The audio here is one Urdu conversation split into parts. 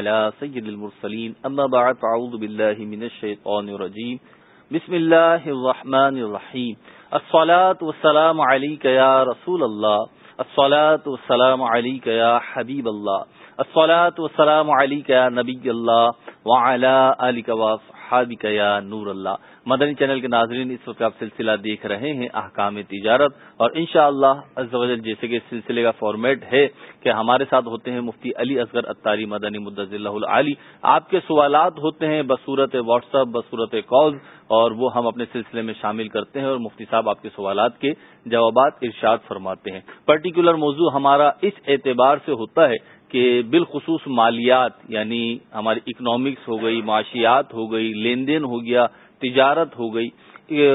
على سيد المرسلين أما بعد فأعوذ بالله من الشيطان الرجيم بسم الله الرحمن الرحيم الصلاة والسلام عليك يا رسول الله الصلاة والسلام عليك يا حبيب الله الصلاة والسلام عليك يا نبي الله وعلى آلك وصحابك يا نور الله مدنی چینل کے ناظرین اس وقت آپ سلسلہ دیکھ رہے ہیں احکام تجارت اور انشاءاللہ شاء اللہ جیسے کہ سلسلے کا فارمیٹ ہے کہ ہمارے ساتھ ہوتے ہیں مفتی علی اصغر اتاری مدنی مدض اللہ علی آپ کے سوالات ہوتے ہیں بصورت واٹس ایپ بصورت کال اور وہ ہم اپنے سلسلے میں شامل کرتے ہیں اور مفتی صاحب آپ کے سوالات کے جوابات ارشاد فرماتے ہیں۔ پرٹیکولر موضوع ہمارا اس اعتبار سے ہوتا ہے کہ بالخصوص مالیات یعنی ہماری اکنامکس ہو گئی، معاشیات ہو گئی، لین دین ہو گیا تجارت ہو گئی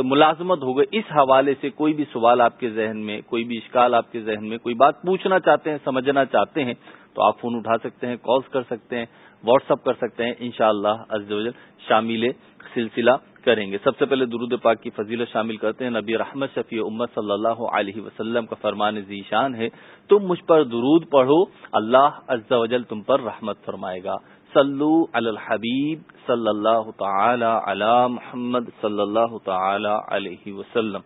ملازمت ہو گئی، اس حوالے سے کوئی بھی سوال آپ کے ذہن میں، کوئی بھی اشکال آپ کے ذہن میں، کوئی بات پوچھنا چاہتے ہیں، سمجھنا چاہتے ہیں، تو آپ فون اٹھا سکتے ہیں، کالز کر سکتے ہیں، واٹس اپ کر سکتے ہیں ان شاء اللہ شامل سلسلہ کریں گے۔ سب سے پہلے درود پاک کی فضیلت شامل کرتے ہیں۔ نبی رحمت شفیع امت صلی اللہ علیہ وسلم کا فرمان ذیشان ہے۔ تم مجھ پر درود پڑھو، اللہ عز و جل تم پر رحمت فرمائے گا۔ صلو علی الحبیب صلی اللہ تعالی علی محمد صلی اللہ تعالی علیہ وسلم۔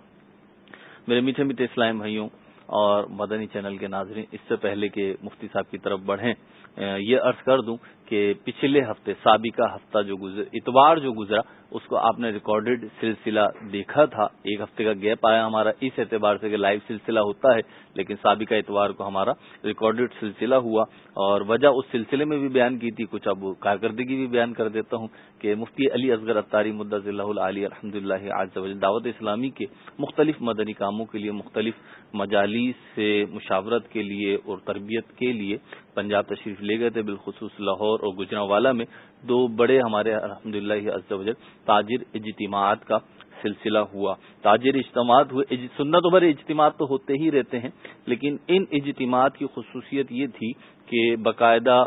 میرے میٹھے میٹھے اسلام بھائیوں اور مدنی چینل کے ناظرین، اس سے پہلے کہ مفتی صاحب کی طرف بڑھیں، یہ عرض کر دوں کہ پچھلے ہفتے، سابقہ ہفتہ جو گزر، اتوار جو گزرا، اس کو آپ نے ریکارڈڈ سلسلہ دیکھا تھا۔ ایک ہفتے کا گیپ آیا ہمارا، اس اعتبار سے کہ لائیو سلسلہ ہوتا ہے، لیکن سابقہ اتوار کو ہمارا ریکارڈڈ سلسلہ ہوا۔ اور وجہ اس سلسلے میں بھی بیان کی تھی، کچھ اب کارکردگی بھی بیان کر دیتا ہوں کہ مفتی علی اصغر اطاری مدض اللہ علی الحمد اللہ آج دعوت اسلامی کے مختلف مدنی کاموں کے لیے، مختلف مجالس سے مشاورت کے لیے اور تربیت کے لیے پنجاب تشریف لے گئے تھے، بالخصوص لاہور اور گجرا والا میں۔ دو بڑے ہمارے الحمد للہ تاجر اجتماعات کا سلسلہ ہوا۔ تاجر اجتماعات ہوئے سنت عمر اجتماعات تو ہوتے ہی رہتے ہیں، لیکن ان اجتماعات کی خصوصیت یہ تھی کہ باقاعدہ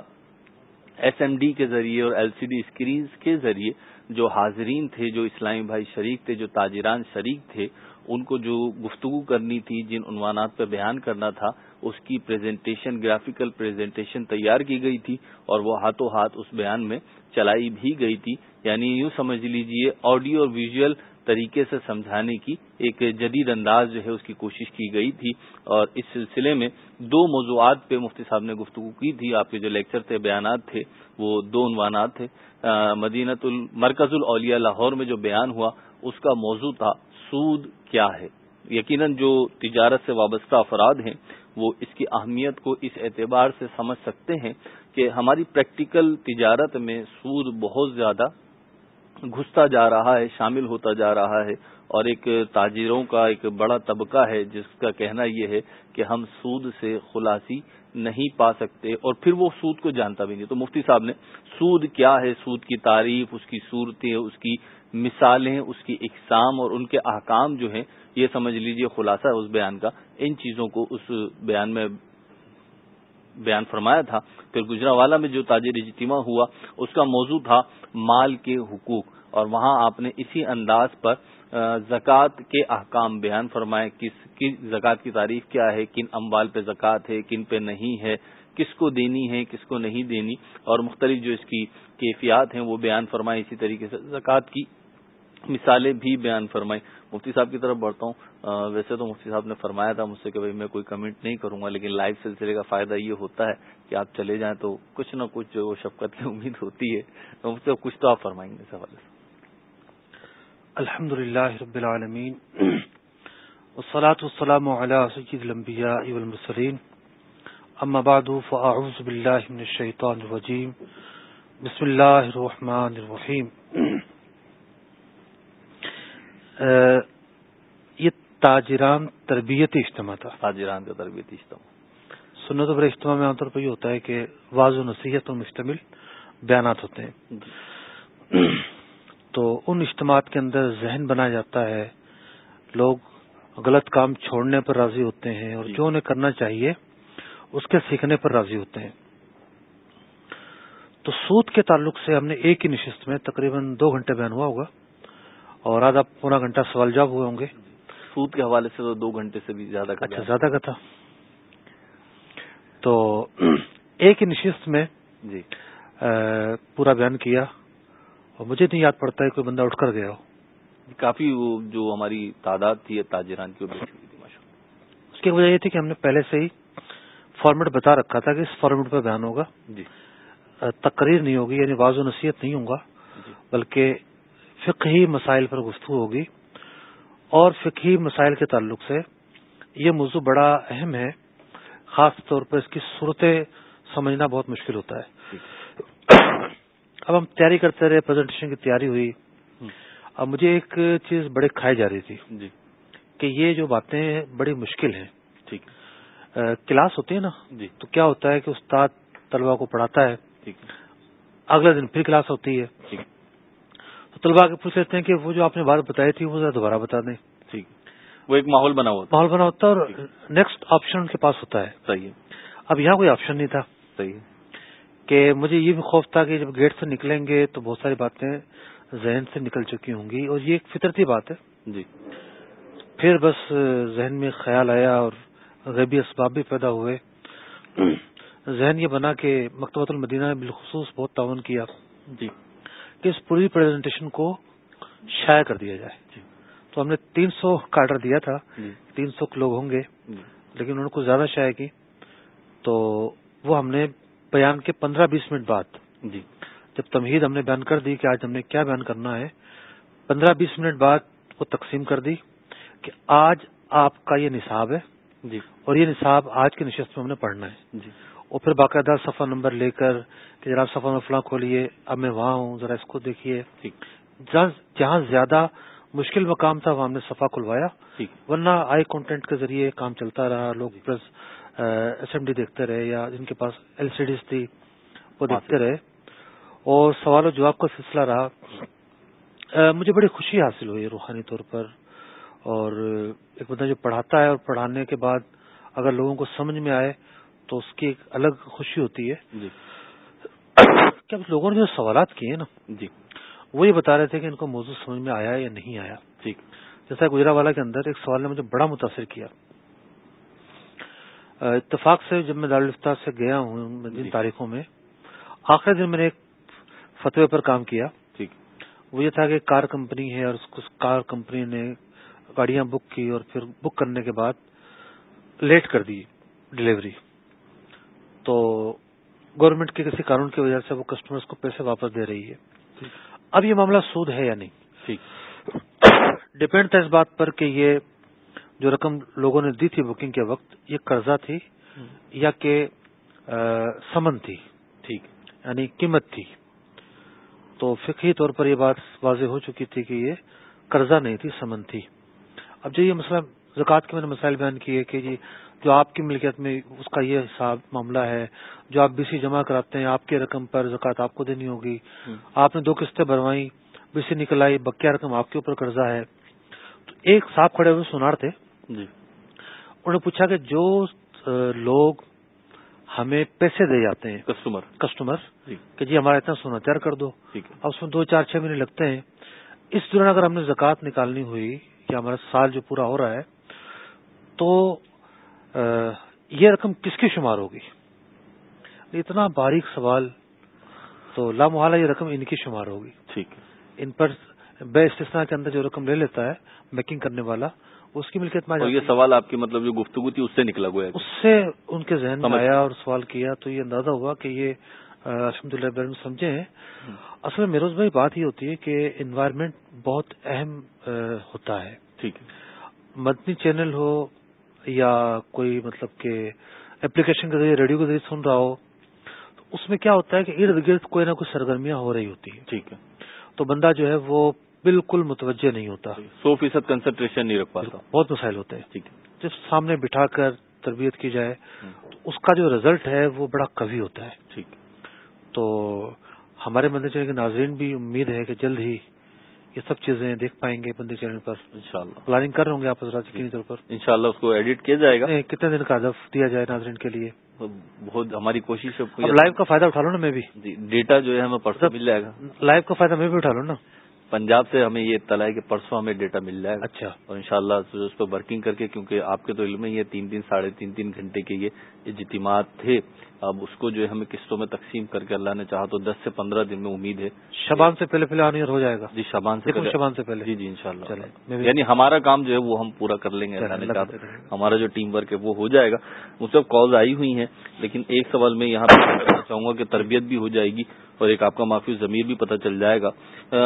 ایس ایم ڈی کے ذریعے اور ایل سی ڈی اسکرینز کے ذریعے جو حاضرین تھے، جو اسلامی بھائی شریک تھے، جو تاجران شریک تھے ان کو جو گفتگو کرنی تھی، جن عنوانات پہ بیان کرنا تھا، اس کی پریزنٹیشن گرافیکل پریزنٹیشن تیار کی گئی تھی اور وہ ہاتھوں ہاتھ اس بیان میں چلائی بھی گئی تھی۔ یعنی یوں سمجھ لیجیے آڈیو اور ویژل طریقے سے سمجھانے کی ایک جدید انداز جو ہے اس کی کوشش کی گئی تھی۔ اور اس سلسلے میں دو موضوعات پہ مفتی صاحب نے گفتگو کی تھی۔ آپ کے جو لیکچر تھے، بیانات تھے، وہ دو عنوانات تھے۔ مدینت المرکز الاولیاء لاہور میں جو بیان ہوا، اس کا موضوع تھا سود کیا ہے۔ یقیناً جو تجارت سے وابستہ افراد ہیں، وہ اس کی اہمیت کو اس اعتبار سے سمجھ سکتے ہیں کہ ہماری پریکٹیکل تجارت میں سود بہت زیادہ گھستا جا رہا ہے، شامل ہوتا جا رہا ہے اور ایک تاجروں کا ایک بڑا طبقہ ہے، جس کا کہنا یہ ہے کہ ہم سود سے خلاصی نہیں پا سکتے اور پھر وہ سود کو جانتا بھی نہیں۔ تو مفتی صاحب نے سود کیا ہے؟ سود کی تعریف، اس کی صورتیں، اس کی مثالیں، اس کی اقسام اور ان کے احکام جو ہیں، یہ سمجھ لیجیے خلاصہ ہے اس بیان کا۔ ان چیزوں کو اس بیان میں بیان فرمایا تھا۔ پھر گجرا والا میں جو تاجر اجتماع ہوا، اس کا موضوع تھا مال کے حقوق۔ اور وہاں آپ نے اسی انداز پر زکوٰۃ کے احکام بیان فرمائے۔ کس زکوٰۃ کی تعریف کیا ہے؟ کن اموال پہ زکوٰۃ ہے، کن پہ نہیں ہے؟ کس کو دینی ہے، کس کو نہیں دینی؟ اور مختلف جو اس کی کیفیات ہیں، وہ بیان فرمائے اسی طریقے سے۔ زکوٰۃ کی مثالیں بھی بیان فرمائی مفتی صاحب کی طرف بڑھتا ہوں۔ ویسے تو مفتی صاحب نے فرمایا تھا مجھ سے کہ بھائی میں کوئی کمنٹ نہیں کروں گا، لیکن لائیو سلسلے کا فائدہ یہ ہوتا ہے کہ آپ چلے جائیں تو کچھ نہ کچھ جو شفقت کی امید ہوتی ہے۔ تو مجھ سے کچھ تو آپ فرمائیں گے اس حوالے سے۔ الحمد للہ رب العالمین۔ والصلاة والسلام على سید الانبیاء والمرسلین۔ اما بعد، فاعوذ باللہ من الشیطان الرجیم۔ بسم اللہ الرحمن الرحیم۔ یہ تاجران تربیتی اجتماع تھا تاجران کا تربیتی اجتماع سنت و اجتماع میں عام طور پر یہ ہوتا ہے کہ واض و نصیحت اور مشتمل بیانات ہوتے ہیں۔ تو ان اجتماعات کے اندر ذہن بنایا جاتا ہے لوگ غلط کام چھوڑنے پر راضی ہوتے ہیں اور جی۔ جو انہیں کرنا چاہیے اس کے سیکھنے پر راضی ہوتے ہیں تو سود کے تعلق سے ہم نے ایک ہی نشست میں تقریباً دو گھنٹے بیان ہوا ہوگا اور آدھا پونا گھنٹہ سوال جواب ہوئے ہوں گے۔ سود کے حوالے سے تو دو گھنٹے سے بھی زیادہ اچھا زیادہ کا تھا۔ تو ایک نشست میں جی۔ پورا بیان کیا اور مجھے نہیں یاد پڑتا ہے کوئی بندہ اٹھ کر گیا ہو۔ کافی وہ جو ہماری تعداد تھی تاجران کی اس کی وجہ یہ تھی کہ ہم نے پہلے سے ہی فارمیٹ بتا رکھا تھا کہ اس فارمیٹ پہ بیان ہوگا۔ جی۔ تقریر نہیں ہوگی یعنی واض و نصیحت نہیں ہوگا جی۔ بلکہ فقہی مسائل پر گفتگو ہوگی اور فقہی مسائل کے تعلق سے یہ موضوع بڑا اہم ہے خاص طور پر اس کی صورتیں سمجھنا بہت مشکل ہوتا ہے۔ اب ہم تیاری کرتے رہے پریزنٹیشن کی تیاری ہوئی۔ اب مجھے ایک چیز بڑے کھائی جا رہی تھی جی۔ کہ یہ جو باتیں بڑی مشکل ہیں۔ ٹھیک۔ کلاس ہوتی ہے نا؟ جی۔ تو کیا ہوتا ہے کہ استاد طلبا کو پڑھاتا ہے۔ اگلے دن پھر کلاس ہوتی ہے۔ طلبا کے پوچھ لیتے ہیں کہ وہ جو آپ نے بات بتائی تھی وہ ذرا دوبارہ بتا دیں۔ ٹھیک وہ ایک ماحول بنا ہوا ماحول بنا ہوتا ہے اور نیکسٹ آپشن ان کے پاس ہوتا ہے۔ صحیح اب یہاں کوئی آپشن نہیں تھا۔ صحیح کہ مجھے یہ بھی خوف تھا کہ جب گیٹ سے نکلیں گے تو بہت ساری باتیں ذہن سے نکل چکی ہوں گی اور یہ ایک فطرتی بات ہے۔ جی۔ پھر بس ذہن میں خیال آیا اور غیبی اسباب بھی پیدا ہوئے۔ ذہن یہ بنا کہ مکتبۃ المدینہ نے بالخصوص بہت تعاون کیا۔ جی۔ کہ اس پوری پریزنٹیشن کو شائع کر دیا جائے۔ جی۔ تو ہم نے تین سو کا آرڈر دیا تھا۔ جی۔ تین سو لوگ ہوں گے۔ جی۔ لیکن انہوں نے کچھ زیادہ شائع کی۔ تو وہ ہم نے بیان کے پندرہ بیس منٹ بعد جی۔ جب تمہید ہم نے بیان کر دی کہ آج ہم نے کیا بیان کرنا ہے پندرہ بیس منٹ بعد وہ تقسیم کر دی کہ آج آپ کا یہ نصاب ہے جی۔ اور یہ نصاب آج کی نشست میں ہم نے پڑھنا ہے۔ جی۔ اور پھر باقاعدہ صفحہ نمبر لے کر کہ ذرا صفحہ میں فلاں کھولیے اب میں وہاں ہوں ذرا اس کو دیکھیے۔ جہاں زیادہ مشکل مقام تھا وہاں ہم نے صفحہ کھلوایا ورنہ آئی کانٹینٹ کے ذریعے کام چلتا رہا لوگ پلس ایس ایم ڈی دیکھتے رہے یا جن کے پاس ایل سی ڈیز تھی وہ دیکھتے رہے۔ اور سوال و جواب کا سلسلہ رہا۔ مجھے بڑی خوشی حاصل ہوئی روحانی طور پر۔ اور ایک بندہ جو پڑھاتا ہے اور پڑھانے کے بعد اگر لوگوں کو سمجھ میں آئے تو اس کی ایک الگ خوشی ہوتی ہے۔ جی۔ کیا لوگوں نے جو سوالات کیے نا جی۔ وہ یہ بتا رہے تھے کہ ان کو موضوع سمجھ میں آیا یا نہیں آیا۔ ٹھیک جیسا گجرا والا کے اندر ایک سوال نے مجھے بڑا متاثر کیا۔ اتفاق سے جب میں دارالفتہ سے گیا ہوں جن جی۔ تاریخوں میں آخری دن میں نے ایک فتوی پر کام کیا۔ ٹھیک۔ وہ یہ تھا کہ کار کمپنی ہے اور اس کار کمپنی نے گاڑیاں بک کی اور پھر بک کرنے کے بعد لیٹ کر دی ڈلیوری تو گورنمنٹ کے کسی قانون کی وجہ سے وہ کسٹمرز کو پیسے واپس دے رہی ہے۔ اب یہ معاملہ سود ہے یا نہیں؟ ڈپینڈ تھا اس بات پر کہ یہ جو رقم لوگوں نے دی تھی بکنگ کے وقت یہ قرضہ تھی یا کہ سمن تھی۔ ٹھیک۔ یعنی قیمت تھی۔ تو فقہی طور پر یہ بات واضح ہو چکی تھی کہ یہ قرضہ نہیں تھی سمن تھی۔ اب جو یہ مسئلہ زکوٰۃ کے میں نے مسائل بیان کیے کہ جی جو آپ کی ملکیت میں اس کا یہ حساب معاملہ ہے جو آپ بی سی جمع کراتے ہیں آپ کی رقم پر زکوٰۃ آپ کو دینی ہوگی۔ آپ نے دو قسطیں بھروائیں بی سی نکل آئی بکیا رقم آپ کے اوپر قرضہ ہے۔ تو ایک صاحب کھڑے ہوئے سنار تھے۔ جی۔ انہوں نے پوچھا کہ جو لوگ ہمیں پیسے دے جاتے ہیں کسٹمر۔ کسٹمر جی۔ کہ جی ہمارا اتنا سونا تیار کر دو۔ اب اس میں دو چار چھ مہینے لگتے ہیں۔ اس دوران اگر ہم نے زکوٰۃ نکالنی ہوئی یا ہمارا سال جو پورا ہو رہا ہے تو یہ رقم کس کی شمار ہوگی؟ اتنا باریک سوال تو لامحالہ یہ رقم ان کی شمار ہوگی۔ ٹھیک ان پر بے استثنا کے اندر جو رقم لے لیتا ہے میکنگ کرنے والا اس کی ملکیت میں یہ سوال آپ کی مطلب جو گفتگو تھی اس سے نکلا گیا اس سے ان کے ذہن میں آیا اور سوال کیا تو یہ اندازہ ہوا کہ یہ الحمد للہ سمجھے ہیں۔ اصل میں میروز بھائی بات یہ ہوتی ہے کہ انوائرمنٹ بہت اہم ہوتا ہے۔ ٹھیک مدنی چینل ہو یا کوئی مطلب کہ اپلیکیشن کے ذریعے ریڈیو کے ذریعے سن رہا ہو تو اس میں کیا ہوتا ہے کہ ارد گرد کوئی نہ کوئی سرگرمیاں ہو رہی ہوتی ہیں۔ ٹھیک ہے۔ تو بندہ جو ہے وہ بالکل متوجہ نہیں ہوتا۔ سو فیصد کنسنٹریشن نہیں رکھ پاتا۔ بہت مسائل ہوتے ہیں۔ ٹھیک جب سامنے بٹھا کر تربیت کی جائے تو اس کا جو رزلٹ ہے وہ بڑا کبھی ہوتا ہے۔ ٹھیک۔ تو ہمارے چینل کے ناظرین بھی امید ہے کہ جلد ہی یہ سب چیزیں دیکھ پائیں گے بندے چینل پر۔ انشاءاللہ۔ پلاننگ کر رہے ہوں گے آپ حضرات یقینی طور پر۔ انشاءاللہ اس کو ایڈٹ کیا جائے گا۔ کتنے دن کا ہدف دیا جائے ناظرین کے لیے؟ بہت ہماری کوشش ہے۔ لائیو کا فائدہ اٹھا لو نا میں بھی۔ جی ڈیٹا جو ہے ہمیں پرسوں مل جائے گا۔ لائیو کا فائدہ میں بھی اٹھا لوں نا۔ پنجاب سے ہمیں یہ اطلاع ہے کہ پرسوں ہمیں ڈیٹا مل جائے گا۔ اچھا۔ اور انشاءاللہ اس پہ ورکنگ کر کے کیونکہ آپ کے تو علم میں یہ تین تین ساڑھے تین تین گھنٹے کے یہ اجتماعات تھے۔ اب اس کو جو ہے ہمیں قسطوں میں تقسیم کر کے اللہ نے چاہا تو دس سے پندرہ دن میں امید ہے۔ شبان سے پہلے پہلے ہو جائے گا۔ جی شبان سے شبان سے پہلے۔ جی جی انشاءاللہ۔ یعنی ہمارا کام جو ہے وہ ہم پورا کر لیں گے۔ اللہ نے چاہا ہمارا جو ٹیم ورک ہے وہ ہو جائے گا۔ مجھ سے کالز آئی ہوئی ہیں لیکن ایک سوال میں یہاں پہ چاہوں گا کہ تربیت بھی ہو جائے گی اور ایک آپ کا معافی ضمیر بھی پتہ چل جائے گا۔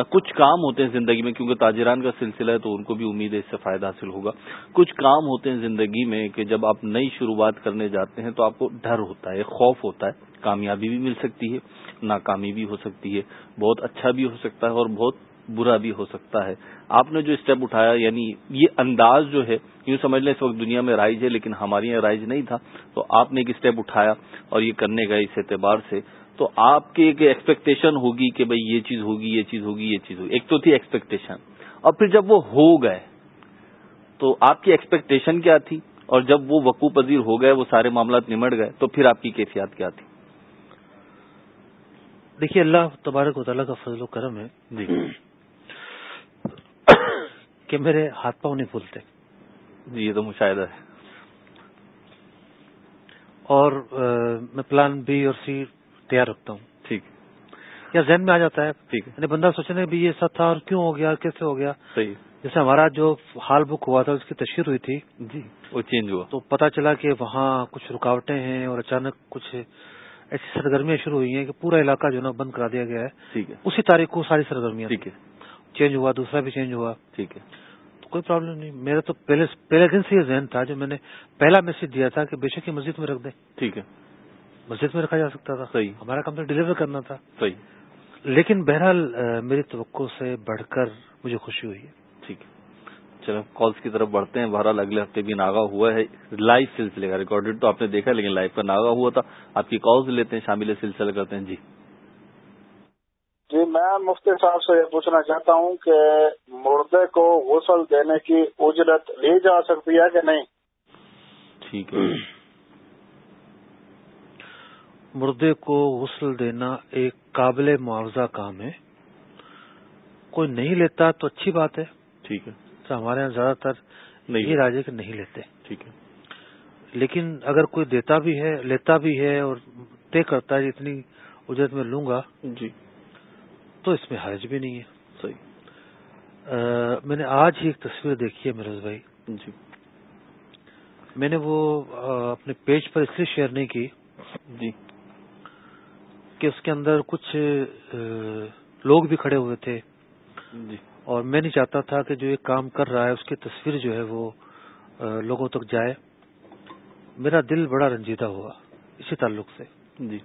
کچھ کام ہوتے ہیں زندگی میں کیونکہ تاجران کا سلسلہ ہے تو ان کو بھی امید ہے اس سے فائدہ حاصل ہوگا۔ کچھ کام ہوتے ہیں زندگی میں کہ جب آپ نئی شروعات کرنے جاتے ہیں تو آپ کو ڈر ہوتا ہے، خوف ہوتا ہے، کامیابی بھی مل سکتی ہے، ناکامی بھی ہو سکتی ہے، بہت اچھا بھی ہو سکتا ہے اور بہت برا بھی ہو سکتا ہے۔ آپ نے جو اسٹیپ اٹھایا یعنی یہ انداز جو ہے، یوں سمجھ لیں اس وقت دنیا میں رائج ہے لیکن ہمارے یہاں رائج نہیں تھا، تو آپ نے ایک اسٹیپ اٹھایا اور یہ کرنے گئے اس اعتبار سے۔ تو آپ کی ایک ایکسپیکٹیشن ہوگی کہ بھائی یہ چیز ہوگی، یہ چیز ہوگی، یہ چیز ہوگی۔ ایک تو تھی ایکسپیکٹیشن اور پھر جب وہ ہو گئے، تو آپ کی ایکسپیکٹیشن کیا تھی؟ اور جب وہ وقوع پذیر ہو گئے وہ سارے معاملات نمٹ گئے تو پھر آپ کی کیفیات کیا تھی؟ دیکھیے اللہ تبارک و تعالیٰ کا فضل و کرم ہے جی۔ کہ میرے ہاتھ پاؤں نہیں پھولتے۔ جی یہ تو مشاہدہ ہے۔ اور میں پلان بی اور سی تیار رکھتا ہوں۔ یا ذہن میں آ جاتا ہے۔ ٹھیک ہے۔ یعنی بندہ سوچنے بھی یہ سب تھا اور کیوں ہو گیا کیسے ہو گیا۔ صحیح۔ جیسے ہمارا جو حال بک ہوا تھا اس کی تشہیر ہوئی تھی۔ جی وہ چینج ہوا۔ تو پتا چلا کہ وہاں کچھ رکاوٹیں ہیں اور اچانک کچھ ایسی سرگرمیاں شروع ہوئی ہیں کہ پورا علاقہ جو ہے نا بند کرا دیا گیا ہے۔ ٹھیک ہے۔ اسی تاریخ کو ساری سرگرمیاں۔ ٹھیک ہے۔ چینج ہوا دوسرا بھی چینج ہوا۔ ٹھیک ہے۔ تو کوئی پرابلم نہیں۔ میرا تو پہلے پہلے دن سے یہ ذہن تھا جو میں نے پہلا میسج دیا تھا کہ بے شک مسجد میں رکھ دیں۔ ٹھیک ہے۔ مسجد میں رکھا جا سکتا تھا۔ صحیح۔ ہمارا کام تو ڈلیور کرنا تھا۔ صحیح۔ لیکن بہرحال میری توقع سے بڑھ کر مجھے خوشی ہوئی ہے۔ ٹھیک ہے۔ چلو کالس کی طرف بڑھتے ہیں۔ بہرحال اگلے ہفتے بھی ناگا ہوا ہے۔ لائیو سلسلے کا ریکارڈیڈ تو آپ نے دیکھا لیکن لائیو کا ناگا ہوا تھا۔ آپ کی کالز لیتے ہیں شامل سلسلہ کرتے ہیں۔ جی۔ جی میں مفتی صاحب سے یہ پوچھنا چاہتا ہوں کہ مردے کو غسل دینے کی اجرت لی جا سکتی ہے کہ نہیں؟ ٹھیک ہے۔ مردے کو غسل دینا ایک قابل معاوضہ کام ہے۔ کوئی نہیں لیتا تو اچھی بات ہے۔ ٹھیک ہے۔ تو ہمارے یہاں زیادہ تر نہیں یہ راجے کہ نہیں لیتے۔ ٹھیک ہے۔ لیکن اگر کوئی دیتا بھی ہے لیتا بھی ہے اور طے کرتا ہے اتنی اجرت میں لوں گا جی۔ تو اس میں حرج بھی نہیں ہے۔ صحیح۔ میں نے آج ہی ایک تصویر دیکھی ہے میرز بھائی۔ جی۔ میں نے وہ اپنے پیج پر اس لیے شیئر نہیں کی۔ جی۔ کہ اس کے اندر کچھ لوگ بھی کھڑے ہوئے تھے۔ جی۔ اور میں نہیں چاہتا تھا کہ جو یہ کام کر رہا ہے اس کی تصویر جو ہے وہ لوگوں تک جائے۔ میرا دل بڑا رنجیدہ ہوا اسی تعلق سے۔ جی۔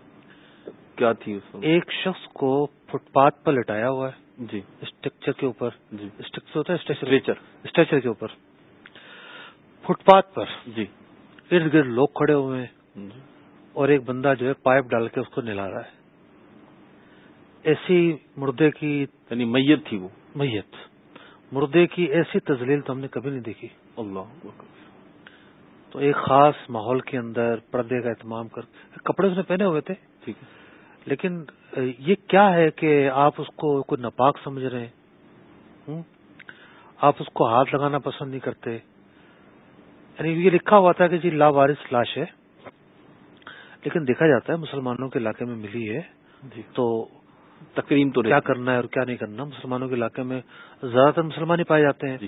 کیا تھی اس ایک شخص کو فٹ پاتھ پر لٹایا ہوا ہے۔ جی۔ اسٹرکچر کے اوپر۔ جی۔ اسٹرکچر ہوتا ہے اسٹریچر۔ اسٹریچر کے اوپر۔ فٹ پاتھ پر۔ جی۔ ارد گرد لوگ کھڑے ہوئے ہیں۔ جی۔ اور ایک بندہ جو ہے پائپ ڈال کے اس کو نلا رہا ہے۔ ایسی مردے کی یعنی میت تھی وہ۔ میت۔ مردے کی ایسی تزلیل تو ہم نے کبھی نہیں دیکھی۔ اللہ تو ایک خاص ماحول کے اندر پردے کا اہتمام کر کپڑے اس نے پہنے ہوئے تھے۔ ٹھیک ہے۔ لیکن یہ کیا ہے کہ آپ اس کو کوئی ناپاک سمجھ رہے ہیں؟ آپ اس کو ہاتھ لگانا پسند نہیں کرتے۔ یعنی یہ لکھا ہوا تھا کہ جی لاوارث لاش ہے لیکن دیکھا جاتا ہے مسلمانوں کے علاقے میں ملی ہے۔ جی۔ تو تقریم تو کیا کرنا ہے اور کیا نہیں کرنا؟ مسلمانوں کے علاقے میں زیادہ تر مسلمان ہی پائے جاتے ہیں۔ جی۔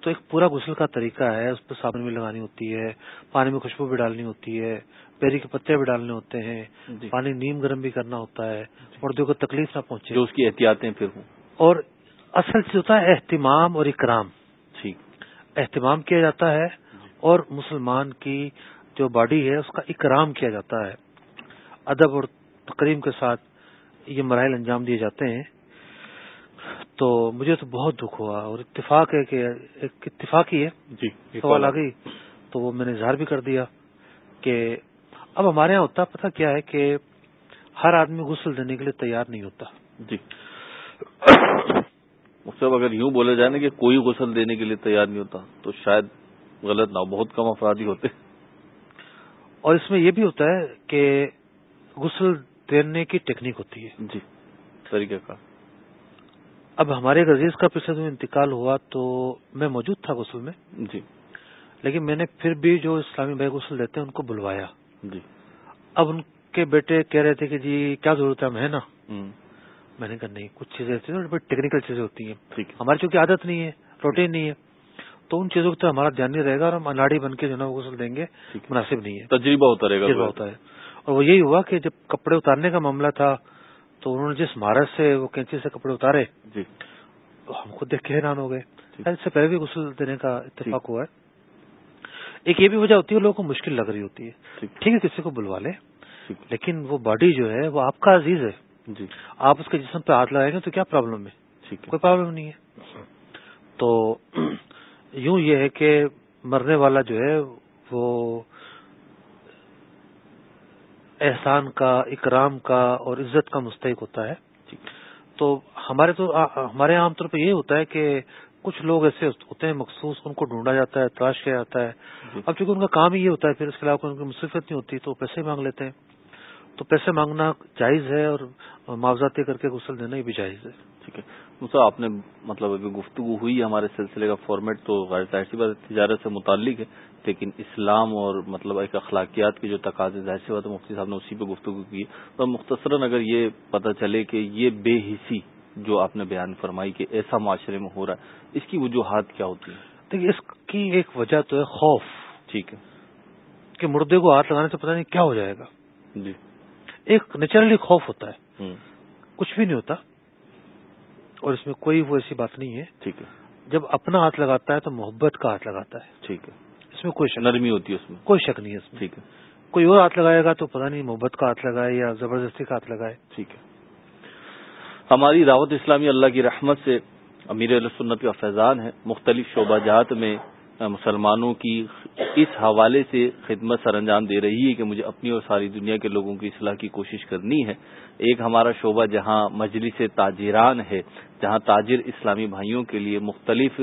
تو ایک پورا غسل کا طریقہ ہے اس پہ صابن بھی لگانی ہوتی ہے پانی میں خوشبو بھی ڈالنی ہوتی ہے پیری کے پتے بھی ڈالنے ہوتے ہیں جی۔ پانی نیم گرم بھی کرنا ہوتا ہے مردوں کو تکلیف نہ پہنچے۔ جو اس کی احتیاطیں پھر ہوں۔ اور اصل چیز ہوتا ہے اہتمام اور اکرام۔ ٹھیک اہتمام کیا جاتا ہے اور مسلمان کی جو باڈی ہے اس کا اکرام کیا جاتا ہے۔ ادب اور تقریم کے ساتھ یہ مراحل انجام دیے جاتے ہیں تو مجھے تو بہت دکھ ہوا اور اتفاق ہے کہ ایک اتفاق ہی ہے۔ جی سوال آ گئی تو وہ میں نے اظہار بھی کر دیا کہ اب ہمارے یہاں ہوتا پتہ کیا ہے کہ ہر آدمی غسل دینے کے لیے تیار نہیں ہوتا۔ جی۔ صاحب اگر یوں بولا جائے نا کہ کوئی غسل دینے کے لیے تیار نہیں ہوتا تو شاید غلط نہ ہو بہت کم افراد ہی ہوتے۔ اور اس میں یہ بھی ہوتا ہے کہ غسل دینے کی ٹیکنیک ہوتی ہے۔ جی طریقہ کا اب ہمارے عزیز کا پچھلے دن انتقال ہوا تو میں موجود تھا غسل میں۔ جی۔ لیکن میں نے پھر بھی جو اسلامی بھائی غسل دیتے ہیں ان کو بلوایا۔ جی۔ اب ان کے بیٹے کہہ رہے تھے کہ جی کیا ضرورت ہے ہم ہے نا۔ میں نے کہا نہیں کچھ چیزیں ایسی ٹیکنیکل چیزیں ہوتی ہیں۔ ہماری چونکہ عادت نہیں ہے روٹین نہیں ہے۔ تو ان چیزوں تو ہمارا دھیان نہیں رہے گا اور ہم اناڑی بن کے جو نا غسل دیں گے مناسب نہیں ہے۔ تجربہ ہوتا رہے گا۔ تجربہ ہوتا ہے۔ اور وہ یہی ہوا کہ جب کپڑے اتارنے کا معاملہ تھا تو انہوں نے جس مہارت سے وہ کینچی سے کپڑے اتارے جی۔ ہم خود دیکھ کے حیران ہو گئے۔ اس سے پہلے بھی غسل دینے کا اتفاق ہوا ہے۔ ایک یہ بھی وجہ ہوتی ہے لوگوں کو مشکل لگ رہی ہوتی ہے۔ ٹھیک ہے کسی کو بلوا لے لیکن وہ باڈی جو ہے وہ آپ کا عزیز ہے۔ جی۔ آپ اس کے جسم پہ ہاتھ لگائیں گے تو کیا پرابلم ہے؟ کوئی پرابلم نہیں ہے۔ تو یوں یہ ہے کہ مرنے والا جو ہے وہ احسان کا اکرام کا اور عزت کا مستحق ہوتا ہے۔ تو ہمارے تو ہمارے عام طور پہ یہ ہوتا ہے کہ کچھ لوگ ایسے ہوتے ہیں مخصوص ان کو ڈھونڈا جاتا ہے تلاش کیا جاتا ہے۔ جی۔ اب چونکہ ان کا کام ہی یہ ہوتا ہے پھر اس کے علاوہ ان کی مصرفت نہیں ہوتی تو پیسے مانگ لیتے ہیں۔ تو پیسے مانگنا جائز ہے اور معاوضاتی کر کے غسل دینا بھی جائز ہے۔ ٹھیک ہے۔ آپ نے مطلب ابھی گفتگو ہوئی ہمارے سلسلے کا فارمیٹ تو غیر ظاہر سی بات تجارت سے متعلق ہے لیکن اسلام اور مطلب ایک اخلاقیات کی جو تقاضے ظاہر سی بات ہے مفتی صاحب نے اسی پہ گفتگو کی تو مختصراً اگر یہ پتہ چلے کہ یہ بے حسی جو آپ نے بیان فرمائی کہ ایسا معاشرے میں ہو رہا ہے اس کی وجوہات کیا ہوتی ہیں؟ دیکھیے اس کی ایک وجہ تو ہے خوف۔ ٹھیک ہے۔ کہ مردے کو ہاتھ لگانے سے پتہ نہیں کیا ہو جائے گا۔ جی۔ ایک نیچرلی خوف ہوتا ہے۔ کچھ بھی نہیں ہوتا۔ اور اس میں کوئی وہ ایسی بات نہیں ہے۔ ٹھیک ہے۔ جب اپنا ہاتھ لگاتا ہے تو محبت کا ہاتھ لگاتا ہے۔ ٹھیک ہے۔ اس میں کوئی شک نرمی ہوتی ہے اس میں۔ کوئی شک نہیں ہے اس میں۔ ٹھیک ہے۔ کوئی اور ہاتھ لگائے گا تو پتہ نہیں محبت کا ہاتھ لگائے یا زبردستی کا ہاتھ لگائے۔ ٹھیک ہے۔ ہماری دعوت اسلامی اللہ کی رحمت سے امیر علیہ سنت کا فیضان ہے۔ مختلف شعبہ جات میں مسلمانوں کی اس حوالے سے خدمت سر انجام دے رہی ہے کہ مجھے اپنی اور ساری دنیا کے لوگوں کی اصلاح کی کوشش کرنی ہے۔ ایک ہمارا شعبہ جہاں مجلس تاجران ہے، جہاں تاجر اسلامی بھائیوں کے لیے مختلف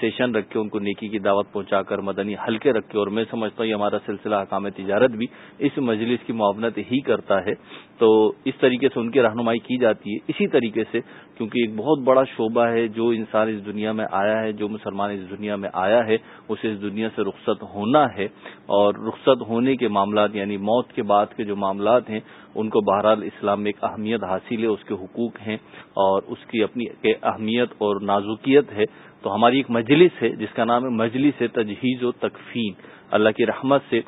سیشن رکھ کے ان کو نیکی کی دعوت پہنچا کر مدنی ہلکے رکھ کے، اور میں سمجھتا ہوں یہ ہمارا سلسلہ حکام تجارت بھی اس مجلس کی معاونت ہی کرتا ہے۔ تو اس طریقے سے ان کی رہنمائی کی جاتی ہے۔ اسی طریقے سے کیونکہ ایک بہت بڑا شعبہ ہے، جو انسان اس دنیا میں آیا ہے، جو مسلمان اس دنیا میں آیا ہے، اسے اس دنیا سے رخصت ہونا ہے۔ اور رخصت ہونے کے معاملات یعنی موت کے بعد کے جو معاملات ہیں، ان کو بہرحال اسلام میں ایک اہمیت حاصل ہے، اس کے حقوق ہیں، اور اس کی اپنی اہمیت اور نازکیت ہے۔ تو ہماری ایک مجلس ہے، جس کا نام ہے مجلس تجہیز و تکفین۔ اللہ کی رحمت سے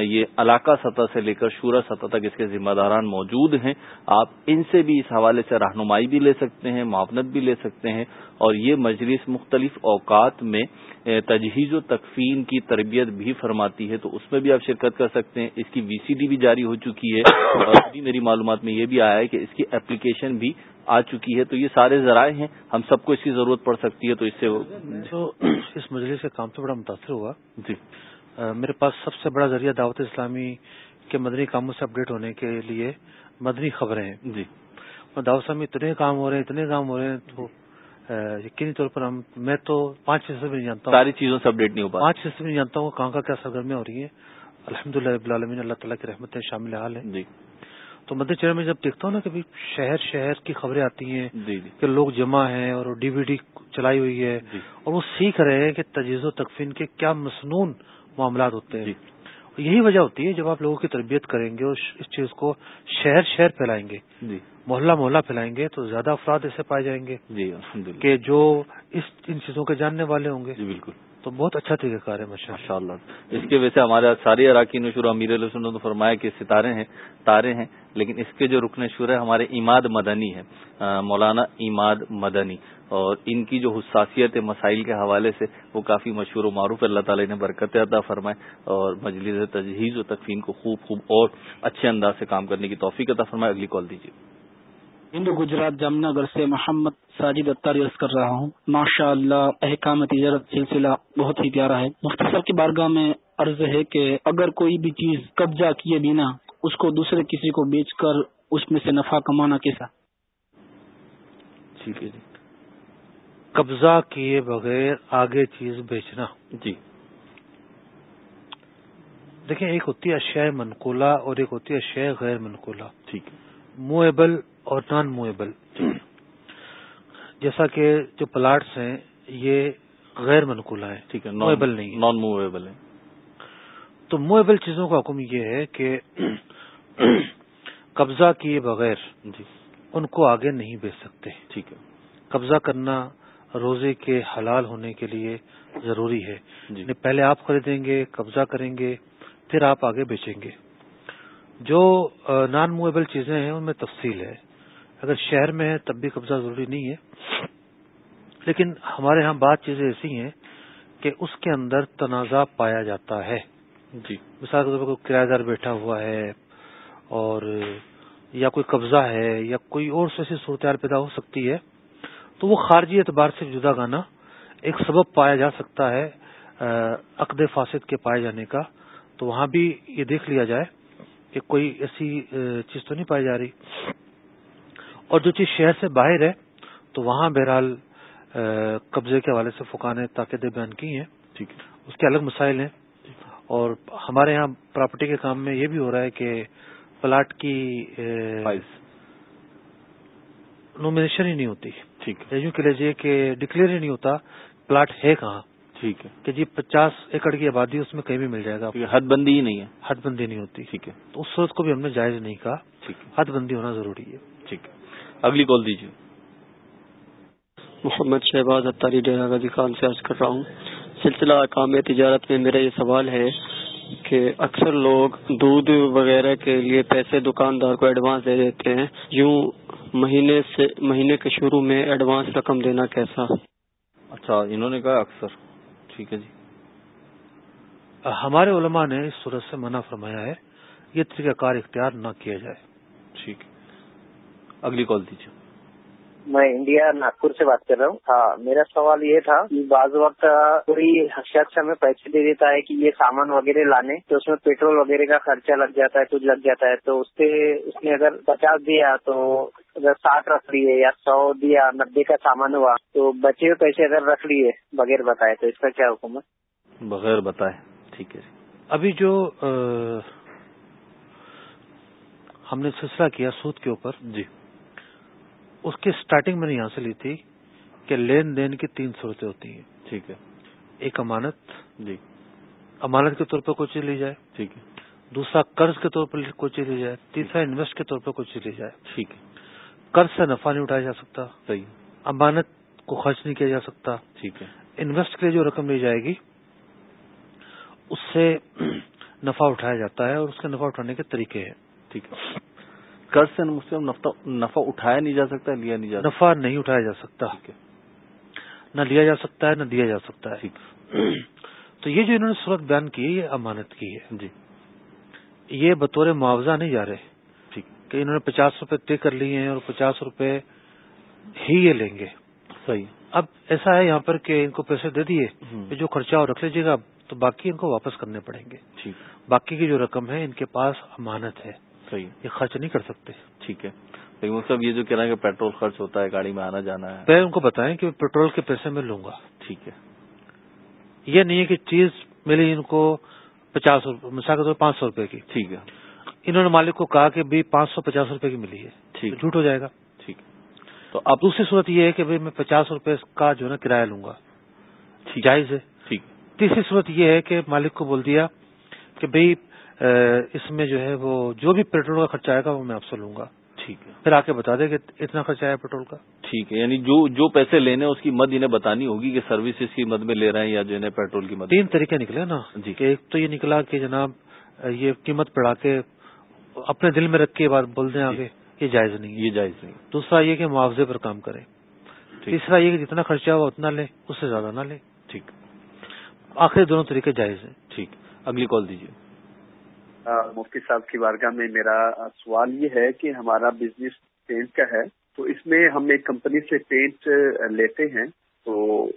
یہ علاقہ سطح سے لے کر شورا سطح تک اس کے ذمہ داران موجود ہیں۔ آپ ان سے بھی اس حوالے سے رہنمائی بھی لے سکتے ہیں، معاونت بھی لے سکتے ہیں۔ اور یہ مجلس مختلف اوقات میں تجہیز و تکفین کی تربیت بھی فرماتی ہے۔ تو اس میں بھی آپ شرکت کر سکتے ہیں۔ اس کی وی سی ڈی بھی جاری ہو چکی ہے۔ اور ابھی میری معلومات میں یہ بھی آیا ہے کہ اس کی اپلیکیشن بھی آ چکی ہے تو یہ سارے ذرائع ہیں ہم سب کو اس کی ضرورت پڑ سکتی ہے تو اس سے اس مجلس کے کام سے بڑا متاثر ہوا۔ جی۔ میرے پاس سب سے بڑا ذریعہ دعوت اسلامی کے مدنی کاموں سے اپڈیٹ ہونے کے لیے مدنی خبریں ہیں۔ جی۔ دعوت اسلامی اتنے کام ہو رہے ہیں اتنے کام ہو رہے ہیں تو یقینی طور پر ہم میں تو پانچ فیصد بھی نہیں جانتا ہوں۔ ساری چیزوں سے اپڈیٹ نہیں ہو پا پانچ فیصد بھی نہیں جانتا ہوں کہاں کا کیا سرگرمیاں ہو رہی ہیں۔ الحمد للہ العالمین اللہ تعالیٰ کی رحمت شامل حال ہے جی۔ تو مدر چہرے میں جب دیکھتا ہوں نا کہ شہر شہر کی خبریں آتی ہیں جی جی۔ کہ لوگ جمع ہیں اور ڈی وی ڈی چلائی ہوئی ہے جی۔ اور وہ سیکھ رہے ہیں کہ تجیز و تکفین کے کیا مصنون معاملات ہوتے ہیں۔ یہی وجہ ہوتی ہے جب آپ لوگوں کی تربیت کریں گے اور اس چیز کو شہر شہر پھیلائیں گے جی۔ محلہ محلہ پھیلائیں گے تو زیادہ افراد ایسے پائے جائیں گے جی کہ جو اس ان چیزوں کے جاننے والے ہوں گے۔ جی بالکل۔ تو بہت اچھا طریقہ کار ہے ماشاء اللہ اس کے ویسے ہمارے سارے اراکین شروع امیر علیہ نے فرمایا کہ ستارے ہیں، تارے ہیں، لیکن اس کے جو رکن شور ہے، ہمارے اماد مدنی ہے مولانا اماد مدنی۔ اور ان کی جو حساسیت مسائل کے حوالے سے، وہ کافی مشہور و معروف اللہ تعالی نے برکت عطا فرمائے اور مجلس تجہیز و تکفین کو خوب خوب اور اچھے انداز سے کام کرنے کی توفیق عطا فرمائے۔ اگلی کال دیجیے۔ ہندو گجرات جامنا نگر سے محمد ساجد اتار یوز کر رہا ہوں۔ ماشاء اللہ احکام تجارت سلسلہ بہت ہی پیارا ہے۔ مختصر کی بارگاہ میں عرض ہے کہ اگر کوئی بھی چیز قبضہ کیے بنا اس کو دوسرے کسی کو بیچ کر اس میں سے نفع کمانا کیسا؟ ٹھیک ہے جی۔ قبضہ کیے بغیر آگے چیز بیچنا۔ جی۔ دیکھیں ایک ہوتی ہے اشیاء منقولہ اور ایک ہوتی ہے اشیاء غیر منقولہ۔ ٹھیک۔ ہے مویبل اور نان مویبل۔ جیسا کہ جو پلاٹس ہیں یہ غیر منقولہ ہیں ٹھیک ہے مویبل نہیں نان موویبل ہے تو مویبل چیزوں کا حکم یہ ہے کہ قبضہ کیے بغیر جی۔ ان کو آگے نہیں بیچ سکتے۔ ٹھیک ہے۔ قبضہ کرنا روزے کے حلال ہونے کے لیے ضروری ہے۔ جی۔ یعنی پہلے آپ خریدیں گے قبضہ کریں گے پھر آپ آگے بیچیں گے۔ جو نان موویبل چیزیں ہیں ان میں تفصیل ہے۔ اگر شہر میں ہے تب بھی قبضہ ضروری نہیں ہے۔ لیکن ہمارے ہاں بات چیزیں ایسی ہیں کہ اس کے اندر تنازع پایا جاتا ہے۔ جی۔ مثال کے طور پر کوئی کرایہ دار بیٹھا ہوا ہے اور یا کوئی قبضہ ہے یا کوئی اور ایسی صورتحال پیدا ہو سکتی ہے تو وہ خارجی اعتبار سے جدا گانا ایک سبب پایا جا سکتا ہے عقد فاسد کے پائے جانے کا۔ تو وہاں بھی یہ دیکھ لیا جائے کہ کوئی ایسی چیز تو نہیں پائی جا رہی۔ اور جو چیز شہر سے باہر ہے تو وہاں بہرحال قبضے کے حوالے سے فقان نے تاکیدیں بیان کی ہیں۔ ٹھیک ہے۔ اس کے الگ مسائل ہیں۔ اور ہمارے یہاں پراپرٹی کے کام میں یہ بھی ہو رہا ہے کہ پلاٹ کی نومینیشن ہی نہیں ہوتی۔ ٹھیک ہے۔ یوں کہ لیجیے کہ ڈکلیئر ہی نہیں ہوتا پلاٹ ہے کہاں۔ ٹھیک ہے۔ کہ جی پچاس ایکڑ کی آبادی اس میں کہیں بھی مل جائے گا۔ حد بندی ہی نہیں ہے۔ حد بندی نہیں ہوتی۔ ٹھیک ہے۔ تو اس صورت کو بھی ہم نے جائز نہیں کہا۔ حد بندی ہونا ضروری ہے۔ اگلی کال دیجیے محمد شہباز اتاری ڈیرا گزی خان سے عرض کر رہا ہوں۔ سلسلہ کام تجارت میں میرا یہ سوال ہے کہ اکثر لوگ دودھ وغیرہ کے لیے پیسے دکاندار کو ایڈوانس دے دیتے ہیں۔ یوں مہینے سے مہینے کے شروع میں ایڈوانس رقم دینا کیسا؟ اچھا انہوں نے کہا اکثر۔ ٹھیک ہے جی۔ ہمارے علماء نے اس صورت سے منع فرمایا ہے یہ طریقہ کار اختیار نہ کیا جائے۔ ٹھیک اگلی کال دیجیے۔ میں انڈیا ناگپور سے بات کر رہا ہوں۔ ہاں میرا سوال یہ تھا کہ بعض وقت کوئی شخص ہمیں پیسے دے دیتا ہے کہ یہ سامان وغیرہ لانے تو اس میں پیٹرول وغیرہ کا خرچہ لگ جاتا ہے کچھ لگ جاتا ہے تو اس سے اس نے اگر پچاس دیا تو اگر ساٹھ رکھ لیے یا سو دیا نبے کا سامان ہوا تو بچے ہوئے پیسے اگر رکھ لیے بغیر بتائے تو اس کا کیا حکم ہے؟ بغیر بتائے ٹھیک ہے ابھی جو ہم نے سلسلہ کیا سود کے اوپر جی۔ اس کی سٹارٹنگ میں نے یہاں سے لی تھی کہ لین دین کی تین صورتیں ہوتی ہیں۔ ٹھیک ہے۔ ایک امانت جی۔ امانت کے طور پر کوئی چیز لی جائے۔ ٹھیک ہے۔ دوسرا قرض کے طور پر کوئی چیز لی جائے۔ تیسرا انویسٹ کے طور پر کوئی چیز لی جائے۔ ٹھیک ہے۔ قرض سے نفع نہیں اٹھایا جا سکتا۔ صحیح۔ امانت کو خرچ نہیں کیا جا سکتا۔ ٹھیک ہے۔ انویسٹ کے لیے جو رقم لی جائے گی اس سے نفع اٹھایا جاتا ہے اور اس کے نفع اٹھانے کے طریقے ہیں۔ ٹھیک ہے۔ قرض سے مسلم نفع اٹھایا نہیں جا سکتا لیا نہیں جا نفع نہیں اٹھایا جا سکتا۔ نہ لیا جا سکتا ہے نہ دیا جا سکتا ہے۔ تو یہ جو انہوں نے صورت بیان کی ہے یہ امانت کی ہے۔ جی۔ یہ بطور معاوضہ نہیں جا رہے۔ ٹھیک۔ کہ انہوں نے پچاس روپے طے کر لیے ہیں اور پچاس روپے ہی یہ لیں گے۔ صحیح۔ اب ایسا ہے یہاں پر کہ ان کو پیسے دے دیے جو خرچہ رکھ لیجیے گا تو باقی ان کو واپس کرنے پڑیں گے۔ باقی کی جو رقم ہے ان کے پاس امانت ہے۔ صحیح یہ خرچ نہیں کر سکتے۔ ٹھیک ہے۔ لیکن مطلب یہ جو کہہ رہا ہے کہ پیٹرول خرچ ہوتا ہے گاڑی میں آنا جانا ہے۔ پہلے ان کو بتائیں کہ پیٹرول کے پیسے میں لوں گا۔ ٹھیک ہے۔ یہ نہیں ہے کہ چیز ملی ان کو پچاس روپے مثال کے طور پانچ سو روپے کی۔ ٹھیک ہے۔ انہوں نے مالک کو کہا کہ بھائی پانچ سو پچاس روپے کی ملی ہے۔ ٹھیک۔ جھوٹ ہو جائے گا۔ ٹھیک۔ تو اب دوسری صورت یہ ہے کہ بھائی میں پچاس روپے کا جو ہے نا کرایہ لوں گا۔ جائز ہے۔ ٹھیک۔ تیسری صورت یہ ہے کہ مالک کو بول دیا کہ بھائی اس میں جو ہے وہ جو بھی پیٹرول کا خرچہ آئے گا وہ میں آپ سے لوں گا۔ ٹھیک ہے۔ پھر آ کے بتا دے کہ اتنا خرچہ آیا پیٹرول کا۔ ٹھیک ہے یعنی جو جو پیسے لینے اس کی مد انہیں بتانی ہوگی کہ سروس اس کی مد میں لے رہے ہیں یا جو ہے پیٹرول کی مد تین طریقے نکلے نا۔ جی۔ کہ ایک تو یہ نکلا کہ جناب یہ قیمت بڑھا کے اپنے دل میں رکھ کے بات بول دیں آگے یہ جائز نہیں یہ جائز نہیں دوسرا یہ کہ معاوضے پر کام کریں۔ تیسرا یہ کہ جتنا خرچہ ہوا اتنا لیں اس سے زیادہ نہ لیں۔ ٹھیک۔ آخری دونوں طریقے جائز ہیں۔ ٹھیک۔ اگلی کال دیجیے مفتی صاحب کی بارگاہ میں میرا سوال یہ ہے کہ ہمارا بزنس پینٹ کا ہے، تو اس میں ہم ایک کمپنی سے پینٹ لیتے ہیں، تو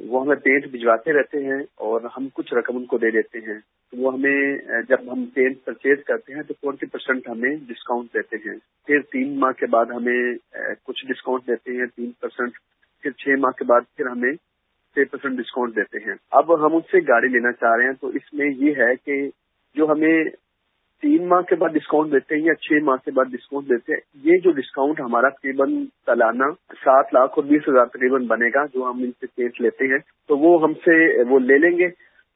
وہ ہمیں پینٹ بھجواتے رہتے ہیں اور ہم کچھ رقم ان کو دے دیتے ہیں۔ تو وہ ہمیں، جب ہم پینٹ پرچیز کرتے ہیں، تو فورٹی پرسینٹ ہمیں ڈسکاؤنٹ دیتے ہیں؟ پھر تین ماہ کے بعد ہمیں کچھ ڈسکاؤنٹ دیتے ہیں، تین پرسینٹ پھر چھ ماہ کے بعد پھر ہمیں چھ پرسینٹ ڈسکاؤنٹ دیتے ہیں۔ اب ہم اس سے گاڑی لینا چاہ رہے ہیں، تو اس میں یہ ہے کہ جو ہمیں تین ماہ کے بعد ڈسکاؤنٹ دیتے ہیں یا چھ ماہ کے بعد ڈسکاؤنٹ دیتے ہیں، یہ جو ڈسکاؤنٹ ہمارا تقریباً سالانہ سات لاکھ اور بیس ہزار تقریباً بنے گا جو ہم ان سے کیس لیتے ہیں۔ تو وہ ہم سے وہ لے لیں گے۔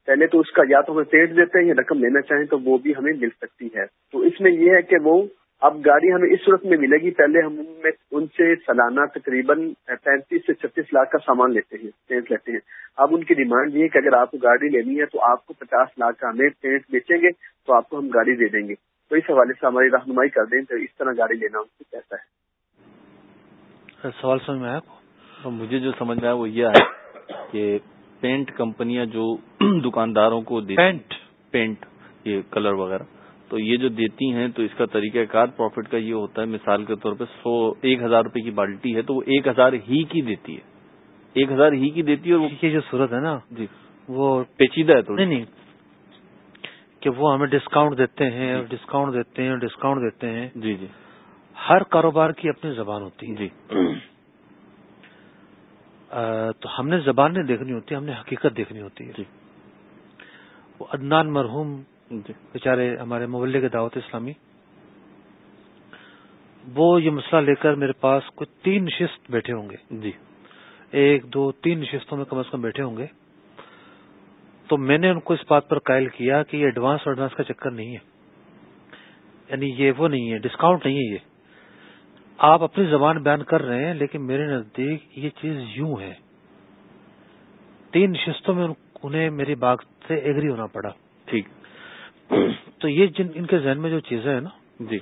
پہلے تو اس کا یا تو ہمیں پیٹ دیتے ہیں یا رقم لینا چاہیں تو وہ بھی ہمیں مل سکتی ہے۔ تو اس میں یہ ہے کہ وہ اب گاڑی ہمیں اس صورت میں ملے گی پہلے ہم ان میں ان سے سالانہ تقریباً پینتیس سے چھتیس لاکھ کا سامان لیتے ہیں پینٹ لیتے ہیں۔ اب ان کی ڈیمانڈ یہ ہے کہ اگر آپ کو گاڑی لینی ہے تو آپ کو پچاس لاکھ کا ہمیں پینٹ بیچیں گے تو آپ کو ہم گاڑی دے دیں گے۔ تو اس حوالے سے ہماری رہنمائی کر دیں تو اس طرح گاڑی لینا ان سے کیسا ہے۔ سوال سمجھ میں آیا مجھے جو سمجھ میں آیا وہ یہ ہے کہ پینٹ کمپنیاں جو دکانداروں کو پینٹ پینٹ یہ کلر وغیرہ۔ تو یہ جو دیتی ہیں تو اس کا طریقہ کار پروفٹ کا یہ ہوتا ہے مثال کے طور پہ سو ایک ہزار روپے کی بالٹی ہے تو وہ ایک ہزار ہی کی دیتی ہے۔ ایک ہزار ہی کی دیتی ہے اور وہ جو صورت ہے نا جی۔ وہ پیچیدہ ہے تو نہیں کہ وہ ہمیں ڈسکاؤنٹ دیتے ہیں اور ڈسکاؤنٹ دیتے ہیں اور ڈسکاؤنٹ دیتے ہیں۔ جی جی۔ ہر کاروبار کی اپنی زبان ہوتی ہے۔ جی۔ تو ہم نے زبان نہیں دیکھنی ہوتی ہم نے حقیقت دیکھنی ہوتی ہے۔ جی۔ وہ عدنان مرحوم جی۔ بیچارے ہمارے مبلے کے دعوت اسلامی وہ یہ مسئلہ لے کر میرے پاس کوئی تین نشست بیٹھے ہوں گے۔ جی۔ ایک دو تین نشستوں میں کم از کم بیٹھے ہوں گے۔ تو میں نے ان کو اس بات پر قائل کیا کہ یہ ایڈوانس اور ایڈوانس کا چکر نہیں ہے۔ یعنی یہ وہ نہیں ہے ڈسکاؤنٹ نہیں ہے یہ۔ آپ اپنی زبان بیان کر رہے ہیں لیکن میرے نزدیک یہ چیز یوں ہے۔ تین نشستوں میں انہیں میری بات سے ایگری ہونا پڑا۔ ٹھیک۔ تو یہ جن ان کے ذہن میں جو چیزیں ہیں نا جی۔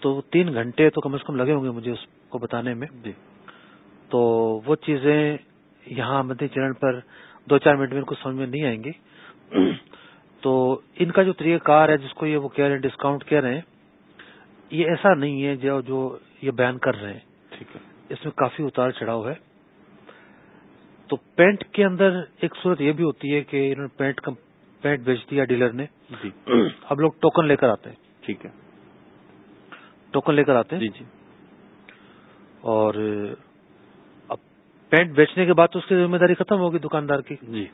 تو تین گھنٹے تو کم از کم لگے ہوں گے مجھے اس کو بتانے میں۔ جی۔ تو وہ چیزیں یہاں مدنی چینل پر دو چار منٹ میں ان کو سمجھ میں نہیں آئیں گی۔ تو ان کا جو طریقہ کار ہے جس کو یہ وہ کہہ رہے ہیں ڈسکاؤنٹ کہہ رہے ہیں یہ ایسا نہیں ہے جو جو یہ بیان کر رہے ہیں۔ ٹھیک ہے۔ اس میں کافی اتار چڑھاؤ ہے۔ تو پینٹ کے اندر ایک صورت یہ بھی ہوتی ہے کہ انہوں نے پینٹ پینٹ بیچ دیا ڈیلر نے؟ جی۔ اب لوگ ٹوکن لے کر آتے ہیں۔ ٹھیک ہے۔ ٹوکن لے کر آتے ہیں؟ جی جی۔ اور اب پینٹ بیچنے کے بعد تو اس کی ذمہ داری ختم ہوگی دکاندار کی۔ جی۔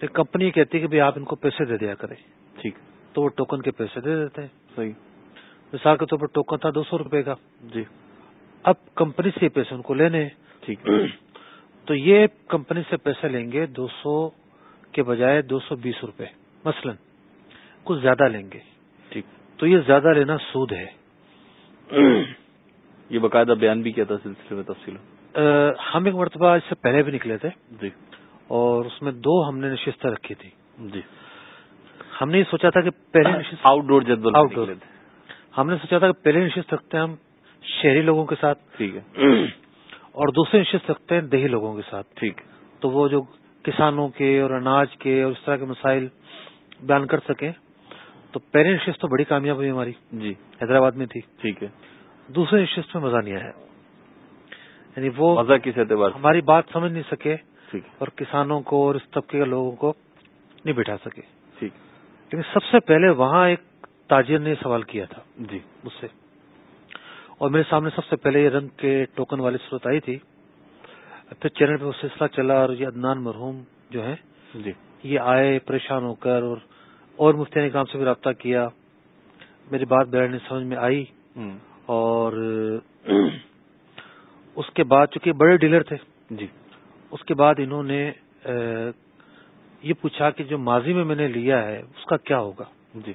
لیکن کمپنی کہتی ہے کہ آپ ان کو پیسے دے دیا کریں۔ ٹھیک۔ تو وہ ٹوکن کے پیسے دے دیتے ہیں۔ صحیح۔ مثال کے طور پر ٹوکن تھا دو سو روپے کا۔ جی۔ اب کمپنی سے پیسے ان کو لینے ٹھیک۔ تو یہ کمپنی سے پیسے لیں گے دو سو کے بجائے دو سو بیس روپے مثلا۔ کچھ زیادہ لیں گے۔ ٹھیک۔ تو یہ زیادہ لینا سود ہے۔ یہ باقاعدہ بیان بھی کیا تھا سلسلے میں تفصیل۔ ہم ایک مرتبہ اس سے پہلے بھی نکلے تھے۔ جی۔ اور اس میں دو ہم نے نشستیں رکھی تھی۔ جی۔ ہم نے یہ سوچا تھا کہ پہلے نشست آؤٹ ڈور جدول آؤٹ ڈور۔ ہم نے سوچا تھا کہ پہلے نشست رکھتے ہیں ہم شہری لوگوں کے ساتھ ٹھیک ہے۔ اور دوسری نشست رکھتے ہیں دیہی لوگوں کے ساتھ۔ ٹھیک۔ تو وہ جو کسانوں کے اور اناج کے اور اس طرح کے مسائل بیان کر سکیں تو پہلی نشست تو بڑی کامیاب ہوئی ہماری۔ جی۔ حیدرآباد میں تھی۔ ٹھیک ہے۔ دوسری نشست میں مزہ نہیں آیا۔ یعنی وہ مزہ کس اعتبار ہماری بات سمجھ نہیں سکے اور کسانوں کو اور اس طبقے کے لوگوں کو نہیں بٹھا سکے۔ ٹھیک۔ لیکن سب سے پہلے وہاں ایک تاجر نے سوال کیا تھا جی۔ مجھ سے۔ اور میرے سامنے سب سے پہلے یہ رنگ کے ٹوکن والی صورت آئی تھی۔ پھر چینل پہ وہ سلسلہ چلا اور یہ عدنان مرحوم جو ہے جی۔ یہ آئے پریشان ہو کر اور اور مفتی کام سے بھی رابطہ کیا۔ میری بات بیٹھنے سمجھ میں آئی۔ اور اس کے بعد چونکہ بڑے ڈیلر تھے جی۔ اس کے بعد انہوں نے یہ پوچھا کہ جو ماضی میں میں نے لیا ہے اس کا کیا ہوگا؟ جی۔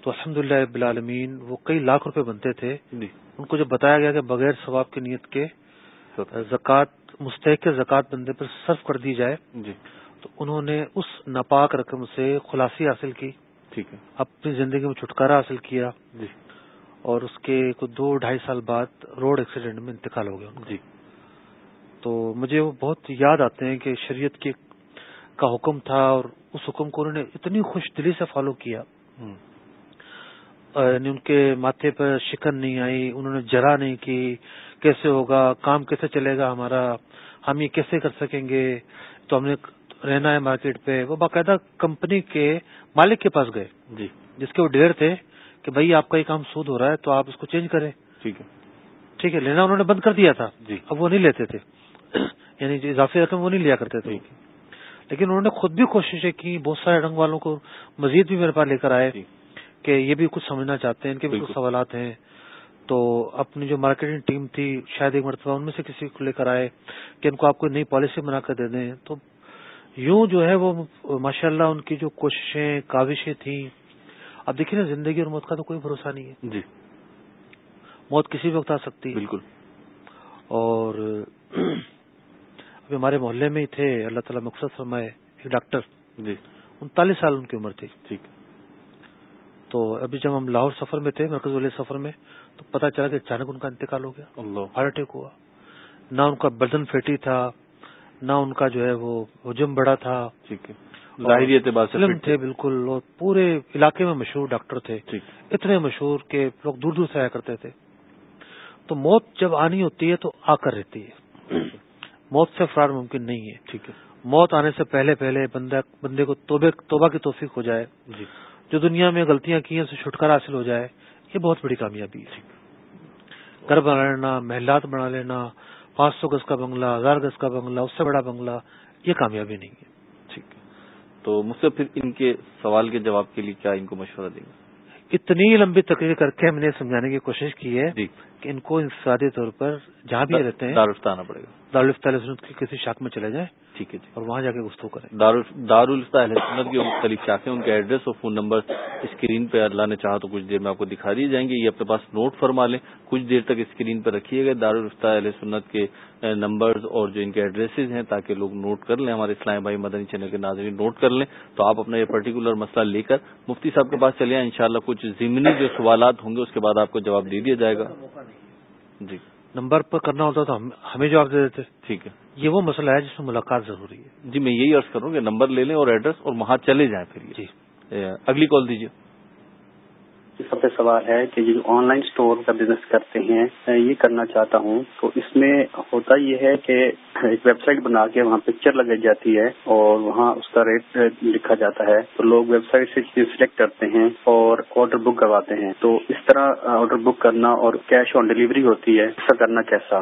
تو الحمد للہ بالعالمین وہ کئی لاکھ روپے بنتے تھے۔ جی۔ ان کو جب بتایا گیا کہ بغیر ثواب کی نیت کے زکوٰۃ مستحق زکوٰۃ بندے پر صرف کر دی جائے جی۔ تو انہوں نے اس ناپاک رقم سے خلاصی حاصل کی۔ ٹھیک ہے۔ اپنی زندگی میں چھٹکارا حاصل کیا۔ جی۔ اور اس کے کچھ دو ڈھائی سال بعد روڈ ایکسیڈنٹ میں انتقال ہو گیا جی۔ تو مجھے وہ بہت یاد آتے ہیں کہ شریعت کے کا حکم تھا اور اس حکم کو انہوں نے اتنی خوش دلی سے فالو کیا۔ یعنی ان کے ماتھے پر شکن نہیں آئی انہوں نے جرا نہیں کی۔ کیسے ہوگا کام کیسے چلے گا ہمارا ہم یہ کیسے کر سکیں گے؟ تو ہم نے رہنا ہے مارکیٹ پہ۔ وہ باقاعدہ کمپنی کے مالک کے پاس گئے۔ جی۔ جس کے وہ ڈیر تھے کہ بھائی آپ کا یہ کام سود ہو رہا ہے تو آپ اس کو چینج کریں۔ ٹھیک ہے۔ ٹھیک ہے لینا انہوں نے بند کر دیا تھا۔ جی۔ اب وہ نہیں لیتے تھے۔ یعنی جو اضافی رقم وہ نہیں لیا کرتے تھے۔ لیکن انہوں نے خود بھی کوششیں کی بہت سارے رنگ والوں کو مزید بھی میرے پاس لے کر آئے کہ یہ بھی کچھ سمجھنا چاہتے ہیں ان کے بھی کچھ سوالات ہیں۔ تو اپنی جو مارکیٹنگ ٹیم تھی شاید ایک مرتبہ ان میں سے کسی کو لے کر آئے کہ ان کو آپ کو نئی پالیسی بنا کر دے دیں۔ تو یوں جو ہے وہ ماشاء اللہ ان کی جو کوششیں کاوشیں تھیں اب دیکھیے نا زندگی اور موت کا تو کوئی بھروسہ نہیں ہے۔ جی۔ موت کسی وقت آ سکتی بالکل۔ اور ابھی ہمارے محلے میں ہی تھے اللہ تعالیٰ مقصد فرمائے ایک ڈاکٹر۔ جی۔ انتالیس سال ان کی عمر تھی۔ ٹھیک۔ تو ابھی جب ہم لاہور سفر میں تھے مرکز والے سفر میں تو پتا چلا کہ اچانک ان کا انتقال ہو گیا۔ ہارٹ اٹیک ہوا۔ نہ ان کا بدن فیٹی تھا نہ ان کا جو ہے وہ حجم بڑا تھا۔ ٹھیک ہے۔ ظاہری اعتبار سے تھے بالکل اور پورے علاقے میں مشہور ڈاکٹر تھے۔ اتنے مشہور کہ لوگ دور دور سے آیا کرتے تھے۔ تو موت جب آنی ہوتی ہے تو آ کر رہتی ہے۔ موت سے فرار ممکن نہیں ہے۔ ٹھیک ہے۔ موت آنے سے پہلے پہلے بندہ بندے کو توبہ کی توفیق ہو جائے۔ جی۔ جو دنیا میں غلطیاں کی ہیں اسے چھٹکارا حاصل ہو جائے یہ بہت بڑی کامیابی ہے گھر بنا لینا محلات بنا لینا پانچ سو گز کا بنگلہ ہزار گز کا بنگلہ اس سے بڑا بنگلہ یہ کامیابی نہیں ہے۔ ٹھیک۔ ہے تو مجھ سے پھر ان کے سوال کے جواب کے لیے کیا ان کو مشورہ دیں گے؟ اتنی لمبی تقریر کر کے ہم نے سمجھانے کی کوشش کی ہے جی۔ کہ ان کو انفرادی طور پر جہاں بھی رہتے ہیں دارالفتا آنا پڑے گا۔ دارالفت علیہ سنت کی کسی شاخ میں چلے جائیں۔ ٹھیک ہے جی۔ اور وہاں جا کے گفتگو کریں۔ دارالفتا اہل سنت کی مختلف شاخیں، ان کے ایڈریس اور فون نمبر اسکرین پہ اللہ نے چاہا تو کچھ دیر میں آپ کو دکھا دیے جائیں گے۔ یہ اپنے پاس نوٹ فرما لیں۔ کچھ دیر تک اسکرین پہ رکھیے گا۔ دارالفتا اہل سنت کے نمبرز اور جو ان کے ایڈریسز ہیں تاکہ لوگ نوٹ کر لیں۔ ہمارے اسلام بھائی مدنی چینل کے ناظرین نوٹ کر لیں۔ تو آپ اپنا یہ پرٹیکولر مسئلہ لے کر مفتی صاحب کے پاس چلے ان شاء اللہ کچھ ضمنی جو سوالات ہوں گے اس کے بعد آپ کو جواب دے دیا جائے گا۔ جی۔ نمبر پر کرنا ہوتا تو ہم ہمیں جواب دے دیتے۔ ٹھیک ہے۔ یہ وہ مسئلہ ہے جس میں ملاقات ضروری ہے۔ جی میں یہی عرض کروں کہ نمبر لے لیں اور ایڈریس اور وہاں چلے جائیں پھر جی۔ اگلی کال دیجیے سب سے سوال ہے کہ جو آن لائن اسٹور کا بزنس کرتے ہیں، میں یہ کرنا چاہتا ہوں۔ تو اس میں ہوتا یہ ہے کہ ایک ویب سائٹ بنا کے وہاں پکچر لگائی جاتی ہے اور وہاں اس کا ریٹ لکھا جاتا ہے۔ تو لوگ ویب سائٹ سے چیز سلیکٹ کرتے ہیں اور آرڈر بک کرواتے ہیں۔ تو اس طرح آرڈر بک کرنا اور کیش آن ڈلیوری ہوتی ہے، ایسا کرنا کیسا؟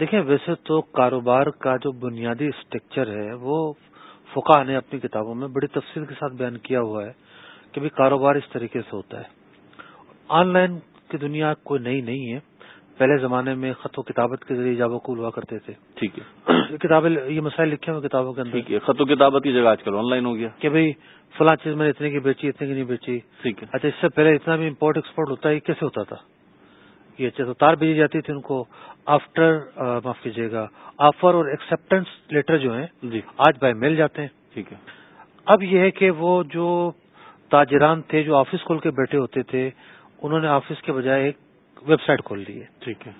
دیکھیں، ویسے تو کاروبار کا جو بنیادی اسٹرکچر ہے، وہ فقہ نے اپنی کتابوں میں بڑی تفصیل کے ساتھ بیان کیا ہوا ہے۔ کہ بھی کاروبار اس طریقے سے ہوتا ہے۔ آن لائن کی دنیا کوئی نئی نہیں ہے۔ پہلے زمانے میں خط و کتابت کے ذریعے جاب وقول ہوا کرتے تھے۔ ٹھیک ہے۔ یہ کتابیں یہ مسائل لکھے ہوئے کتابوں کے اندر۔ ٹھیک ہے۔ خط و کتابت کی جگہ آج کل آن لائن ہو گیا۔ کہ بھئی فلاں چیز میں نے اتنے کی بیچی اتنے کی نہیں بیچی۔ ٹھیک ہے۔ اچھا اس سے پہلے اتنا بھی امپورٹ ایکسپورٹ ہوتا ہے یہ کیسے ہوتا تھا؟ یہ اچھا تو تار بھیجی جاتی تھی ان کو۔ آفٹر معاف کیجیے گا۔ آفر اور ایکسپٹینس لیٹر جو ہیں جی۔ آج بائی مل جاتے ہیں۔ ٹھیک ہے۔ اب یہ ہے کہ وہ جو تاجران تھے جو آفس کھول کے بیٹھے ہوتے تھے انہوں نے آفس کے بجائے ایک ویب سائٹ کھول لی ہے۔ ٹھیک ہے۔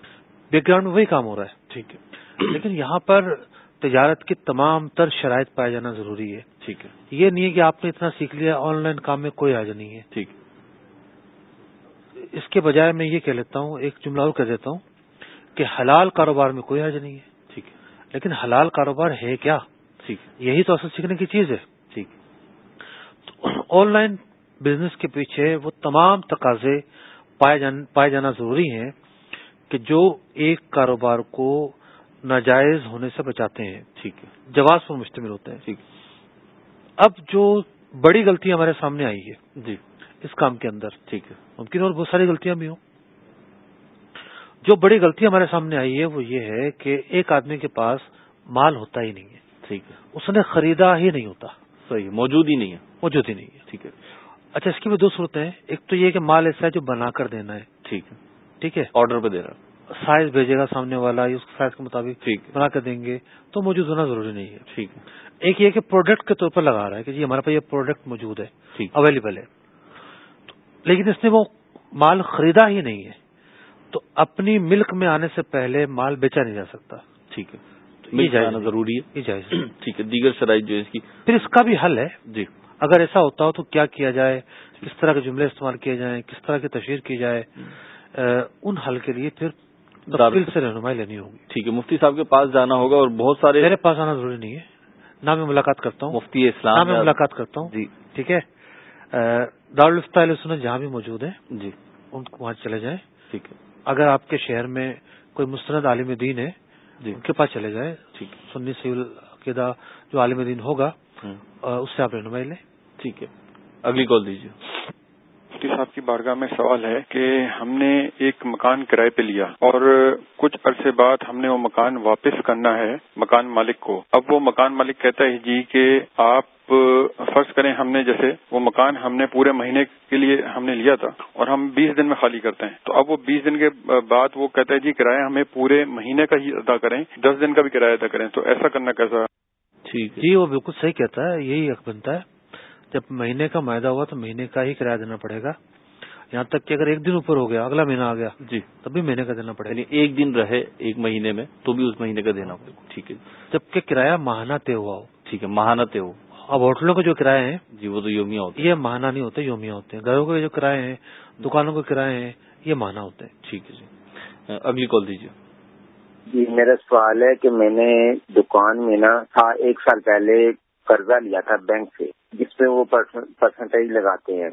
بیک گراؤنڈ میں وہی کام ہو رہا ہے۔ ٹھیک ہے۔ لیکن یہاں پر تجارت کی تمام تر شرائط پایا جانا ضروری ہے۔ ٹھیک ہے۔ یہ نہیں ہے کہ آپ نے اتنا سیکھ لیا آن لائن کام میں کوئی حاجت نہیں ہے۔ ٹھیک۔ اس کے بجائے میں یہ کہہ لیتا ہوں ایک جملہ اور کہہ دیتا ہوں کہ حلال کاروبار میں کوئی حرج نہیں ہے۔ ٹھیک ہے۔ لیکن حلال کاروبار ہے کیا؟ ٹھیک۔ یہی تو اصل سیکھنے کی چیز ہے۔ آن لائن بزنس کے پیچھے وہ تمام تقاضے پائے جان پائے جانا ضروری ہیں کہ جو ایک کاروبار کو ناجائز ہونے سے بچاتے ہیں ٹھیک ہے جواز پر مشتمل ہوتے ہیں ٹھیک اب جو بڑی غلطی ہمارے سامنے آئی ہے جی۔ اس کام کے اندر ٹھیک ہے ممکن اور بہت ساری غلطیاں بھی ہوں۔ جو بڑی غلطی ہمارے سامنے آئی ہے وہ یہ ہے کہ ایک آدمی کے پاس مال ہوتا ہی نہیں ہے ٹھیک ہے اس نے خریدا ہی نہیں ہوتا۔ صحیح موجود ہی نہیں ہے۔ موجود ہی نہیں ہے۔ ٹھیک ہے۔ اچھا اس کی بھی دو صورتیں ہیں۔ ایک تو یہ کہ مال ایسا ہے جو بنا کر دینا ہے۔ ٹھیک ہے۔ ٹھیک ہے۔ آرڈر پہ دے رہا سائز بھیجے گا سامنے والا اس سائز کے مطابق بنا کر دیں گے۔ تو موجود ہونا ضروری نہیں ہے۔ ٹھیک ہے۔ ایک یہ کہ پروڈکٹ کے طور پر لگا رہا ہے کہ جی ہمارے پاس یہ پروڈکٹ موجود ہے۔ اویلیبل ہے۔ لیکن اس نے وہ مال خریدا ہی نہیں ہے۔ تو اپنی ملک میں آنے سے پہلے مال بیچا نہیں جا سکتا۔ ٹھیک ہے۔ یہ جانا۔ ضروری ہے۔ یہ۔ ٹھیک ہے دیگر شرائط جو ہے اس کی۔ پھر اس کا بھی حل ہے۔ جی۔ اگر ایسا ہوتا ہو تو کیا کیا جائے؟ کس طرح کے جملے استعمال کیے جائیں؟ کس طرح کی تشہیر کی جائے؟ ان حل کے لیے پھر تفصیل سے رہنمائی لینی ہوگی۔ ٹھیک ہے مفتی صاحب کے پاس جانا ہوگا اور بہت سارے میرے پاس آنا ضروری نہیں ہے۔ نہ میں ملاقات کرتا ہوں۔ مفتی اسلام میں ملاقات کرتا ہوں۔ جی۔ ٹھیک ہے۔ اہ، دارالفتا علیہ سنت جہاں بھی موجود ہیں جی۔ ان کو وہاں چلے جائیں۔ ٹھیک ہے۔ اگر آپ کے شہر میں کوئی مستند عالم دین ہے جی ان کے پاس چلے جائیں۔ ٹھیک۔ سنی سیول عقیدہ جو عالم دین ہوگا اس سے آپ رہنمائی لیں۔ ٹھیک ہے۔ اگلی کال دیجیے۔ مفتی صاحب کی بارگاہ میں سوال ہے کہ ہم نے ایک مکان کرائے پہ لیا اور کچھ عرصے بعد ہم نے وہ مکان واپس کرنا ہے مکان مالک کو۔ اب وہ مکان مالک کہتا ہے جی کہ آپ فرض کریں ہم نے جیسے وہ مکان ہم نے پورے مہینے کے لیے ہم نے لیا تھا اور ہم بیس دن میں خالی کرتے ہیں تو اب وہ بیس دن کے بعد وہ کہتا ہے جی کرایہ ہمیں پورے مہینے کا ہی ادا کریں دس دن کا بھی کرایہ ادا کریں تو ایسا کرنا کیسا؟ ٹھیک جی وہ بالکل صحیح کہتا ہے یہی حق بنتا ہے۔ جب مہینے کا معاہدہ ہوا تو مہینے کا ہی کرایہ دینا پڑے گا۔ یہاں تک کہ اگر ایک دن اوپر ہو گیا اگلا مہینہ آ گیا جی۔ تب بھی مہینے کا دینا پڑے گا۔ یعنی ایک دن رہے ایک مہینے میں تو بھی اس مہینے کا دینا پڑے گا۔ ٹھیک ہے۔ جبکہ کرایہ ماہانہ طے ہوا ہو۔ ٹھیک ہے ماہانہ طے ہو۔ اب ہوٹلوں کے جو کرائے ہیں جی وہ تو یومیہ ہوتے یہ ماہانہ نہیں ہوتے یومیہ ہوتے ہیں۔ گھروں کے جو کرائے ہیں دکانوں کے کرائے ہیں یہ ماہانہ ہوتے ہیں۔ ٹھیک ہے جی۔ اگلی کال دیجیے۔ جی میرا سوال ہے کہ میں نے دکان میں نا تھا ایک سال پہلے قرضہ لیا تھا بینک سے جس پہ وہ پرسنٹیج لگاتے ہیں۔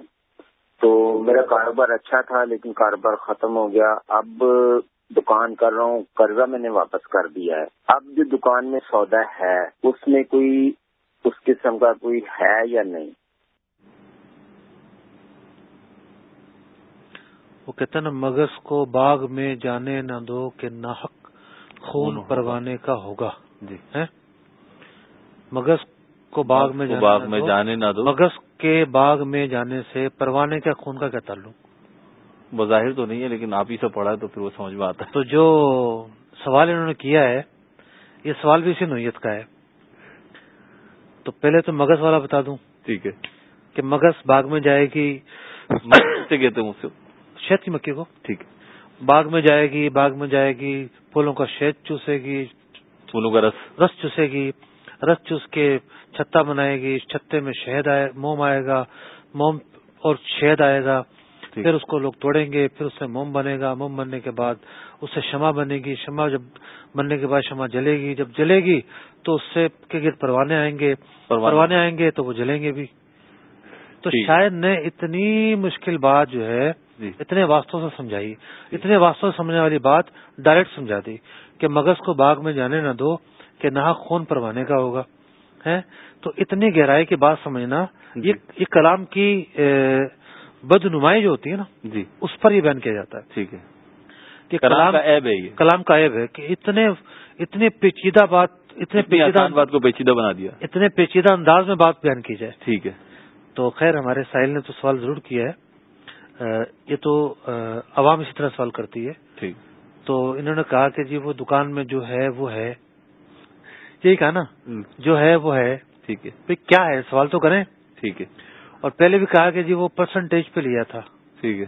تو میرا کاروبار اچھا تھا لیکن کاروبار ختم ہو گیا۔ اب دکان کر رہا ہوں قرضہ میں نے واپس کر دیا ہے۔ اب جو دکان میں سودا ہے اس میں کوئی اس قسم کا کوئی ہے یا نہیں؟ وہ کہتے ہیں نا مغز کو باغ میں جانے نہ دو کہ ناحق خون پروانے کا ہوگا۔ جی۔ مغز کو باغ میں باغ میں جانے نہ دو۔ مغز کے باغ میں جانے سے پروانے کا خون کا کیا تعلق؟ بظاہر تو نہیں ہے لیکن آپ ہی سے پڑھا ہے تو پھر وہ سمجھ میں آتا ہے۔ تو جو سوال انہوں نے کیا ہے یہ سوال بھی اسی نوعیت کا ہے۔ تو پہلے تو مغز والا بتا دوں ٹھیک ہے۔ کہ مغز باغ میں جائے گی سے کہتے ہیں مجھ سے شہد کی مکھی کو؟ ٹھیک باغ میں جائے گی باغ میں جائے گی پھولوں کا شہد چوسے گی پھولوں کا رس۔ رس چوسے گی رس چوس کے چھتا بنائے گی چھتے میں شہد آئے موم آئے گا موم اور شہد آئے گا۔ پھر اس کو لوگ توڑیں گے پھر اس سے موم بنے گا۔ موم بننے کے بعد اس سے شمع بنے گی۔ شمع جب بننے کے بعد شمع جلے گی۔ جب جلے گی تو اس سے کے گرد پروانے آئیں گے۔ پروانے آئیں گے تو وہ جلیں گے بھی۔ تو شاید نے اتنی مشکل بات جو ہے جی۔ اتنے واسطوں سے سمجھائی۔ اتنے واسطوں سے سمجھنے والی بات ڈائریکٹ سمجھا دی کہ مغز کو باغ میں جانے نہ دو کہ نہ خون پروانے کا ہوگا۔ ہے تو اتنی گہرائی کی بات سمجھنا جی۔ یہ کلام کی بد نمائی جو ہوتی ہے نا جی۔ اس پر یہ بیان کیا جاتا ہے۔ ٹھیک ہے۔ کہ کلام کا عیب ہے کلام کا عیب ہے کہ اتنے اتنے پیچیدہ بات اتنے پیچیدہ بات کو پیچیدہ بنا دیا۔ اتنے پیچیدہ انداز میں بات بیان کی جائے۔ ٹھیک ہے۔ تو خیر ہمارے ساحل نے تو سوال ضرور کیا ہے۔ یہ تو عوام اسی طرح سوال کرتی ہے۔ ٹھیک۔ تو انہوں نے کہا کہ جی وہ دکان میں جو ہے وہ ہے۔ یہی کہا نا جو ہے وہ ہے۔ ٹھیک ہے۔ کیا ہے؟ سوال تو کریں۔ ٹھیک ہے۔ اور پہلے بھی کہا کہ جی وہ پرسنٹیج پہ لیا تھا۔ ٹھیک ہے۔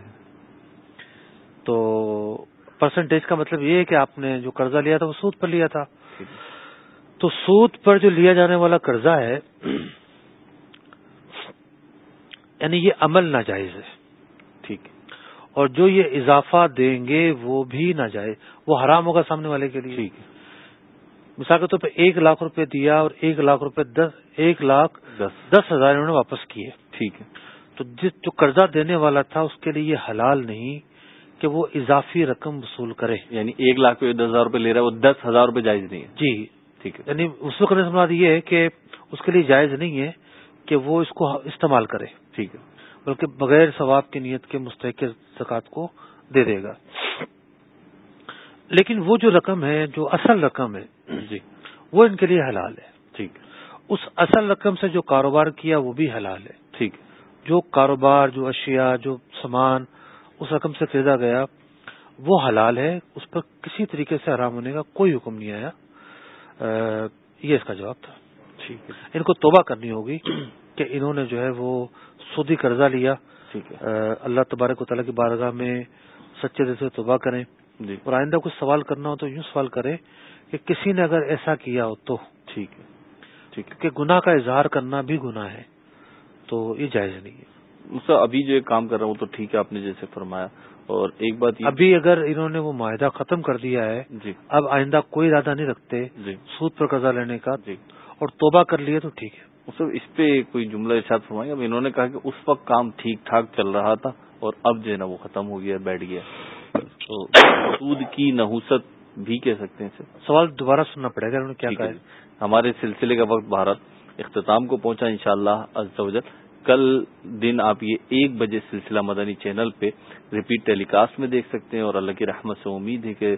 تو پرسنٹیج کا مطلب یہ ہے کہ آپ نے جو قرضہ لیا تھا وہ سود پر لیا تھا۔ تو سود پر جو لیا جانے والا قرضہ ہے یعنی یہ عمل ناجائز ہے۔ ٹھیک اور جو یہ اضافہ دیں گے وہ بھی ناجائز وہ حرام ہوگا سامنے والے کے لیے۔ ٹھیک مثال کے طور پہ ایک لاکھ روپے دیا اور ایک لاکھ روپے دس ایک لاکھ دس ہزار انہوں نے واپس کیے۔ ٹھیک ہے۔ تو جس جو قرضہ دینے والا تھا اس کے لیے یہ حلال نہیں کہ وہ اضافی رقم وصول کرے۔ یعنی ایک لاکھ دس ہزار روپے لے رہا ہے وہ دس ہزار روپے جائز نہیں ہے۔ جی۔ ٹھیک ہے۔ یعنی سے مراد یہ ہے کہ اس کے لیے جائز نہیں ہے کہ وہ اس کو استعمال کرے۔ ٹھیک ہے۔ بلکہ بغیر ثواب کی نیت کے مستحق زکات کو دے دے گا۔ لیکن وہ جو رقم ہے جو اصل رقم ہے جی۔ وہ ان کے لیے حلال ہے۔ ٹھیک اس اصل رقم سے جو کاروبار کیا وہ بھی حلال ہے۔ ٹھیک جو کاروبار جو اشیاء جو سامان اس رقم سے خریدا گیا وہ حلال ہے اس پر کسی طریقے سے حرام ہونے کا کوئی حکم نہیں آیا۔ یہ اس کا جواب تھا۔ ٹھیک ہے۔ ان کو توبہ کرنی ہوگی کہ انہوں نے جو ہے وہ سودی قرضہ لیا۔ ٹھیک ہے۔ اللہ تبارک و تعالیٰ کی بارگاہ میں سچے دل سے توبہ کریں۔ جی۔ اور آئندہ کچھ سوال کرنا ہو تو یوں سوال کریں کہ کسی نے اگر ایسا کیا ہو تو۔ ٹھیک ہے۔ ٹھیک کہ گناہ کا اظہار کرنا بھی گناہ ہے۔ تو یہ جائز نہیں۔ ہے سر ابھی جو کام کر رہا ہوں تو ٹھیک ہے آپ نے جیسے فرمایا۔ اور ایک بات ابھی اگر انہوں نے وہ معاہدہ ختم کر دیا ہے جی۔ اب آئندہ کوئی ارادہ نہیں رکھتے جی۔ سود پر قرضہ لینے کا۔ جی۔ اور توبہ کر لیے تو ٹھیک ہے۔ سر اس پہ کوئی جملہ ارشاد فرمائیں۔ اب انہوں نے کہا کہ اس وقت کام ٹھیک ٹھاک چل رہا تھا اور اب جو ہے نا وہ ختم ہو گیا بیٹھ گیا۔ تو سود کی نحوست بھی کہہ سکتے ہیں سر۔ سوال دوبارہ سننا پڑے گا انہوں نے کیا کہا ہمارے سلسلے کا وقت بھارت اختتام کو پہنچا انشاءاللہ شاء اللہ کل دن آپ یہ ایک بجے سلسلہ مدنی چینل پہ ریپیٹ ٹیلی کاسٹ میں دیکھ سکتے ہیں اور اللہ کی رحمت سے امید ہے کہ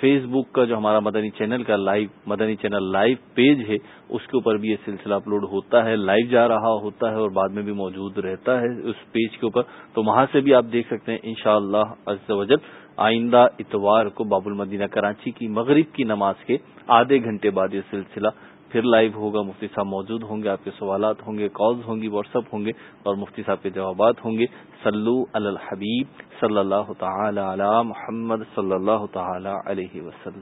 فیس بک کا جو ہمارا مدنی چینل کا لائیو مدنی چینل لائیو پیج ہے، اس کے اوپر بھی یہ سلسلہ اپلوڈ ہوتا ہے لائیو جا رہا ہوتا ہے اور بعد میں بھی موجود رہتا ہے اس پیج کے اوپر۔ تو وہاں سے بھی آپ دیکھ سکتے ہیں ان شاء اللہ آئندہ اتوار کو باب المدینہ کراچی کی مغرب کی نماز کے آدھے گھنٹے بعد یہ سلسلہ پھر لائیو ہوگا، مفتی صاحب موجود ہوں گے، آپ کے سوالات ہوں گے کالز ہوں گی واٹس اپ ہوں گے اور مفتی صاحب کے جوابات ہوں گے۔ سلو الحبیب صلی اللہ تعالی علی محمد صلی اللہ تعالی علیہ وسلم۔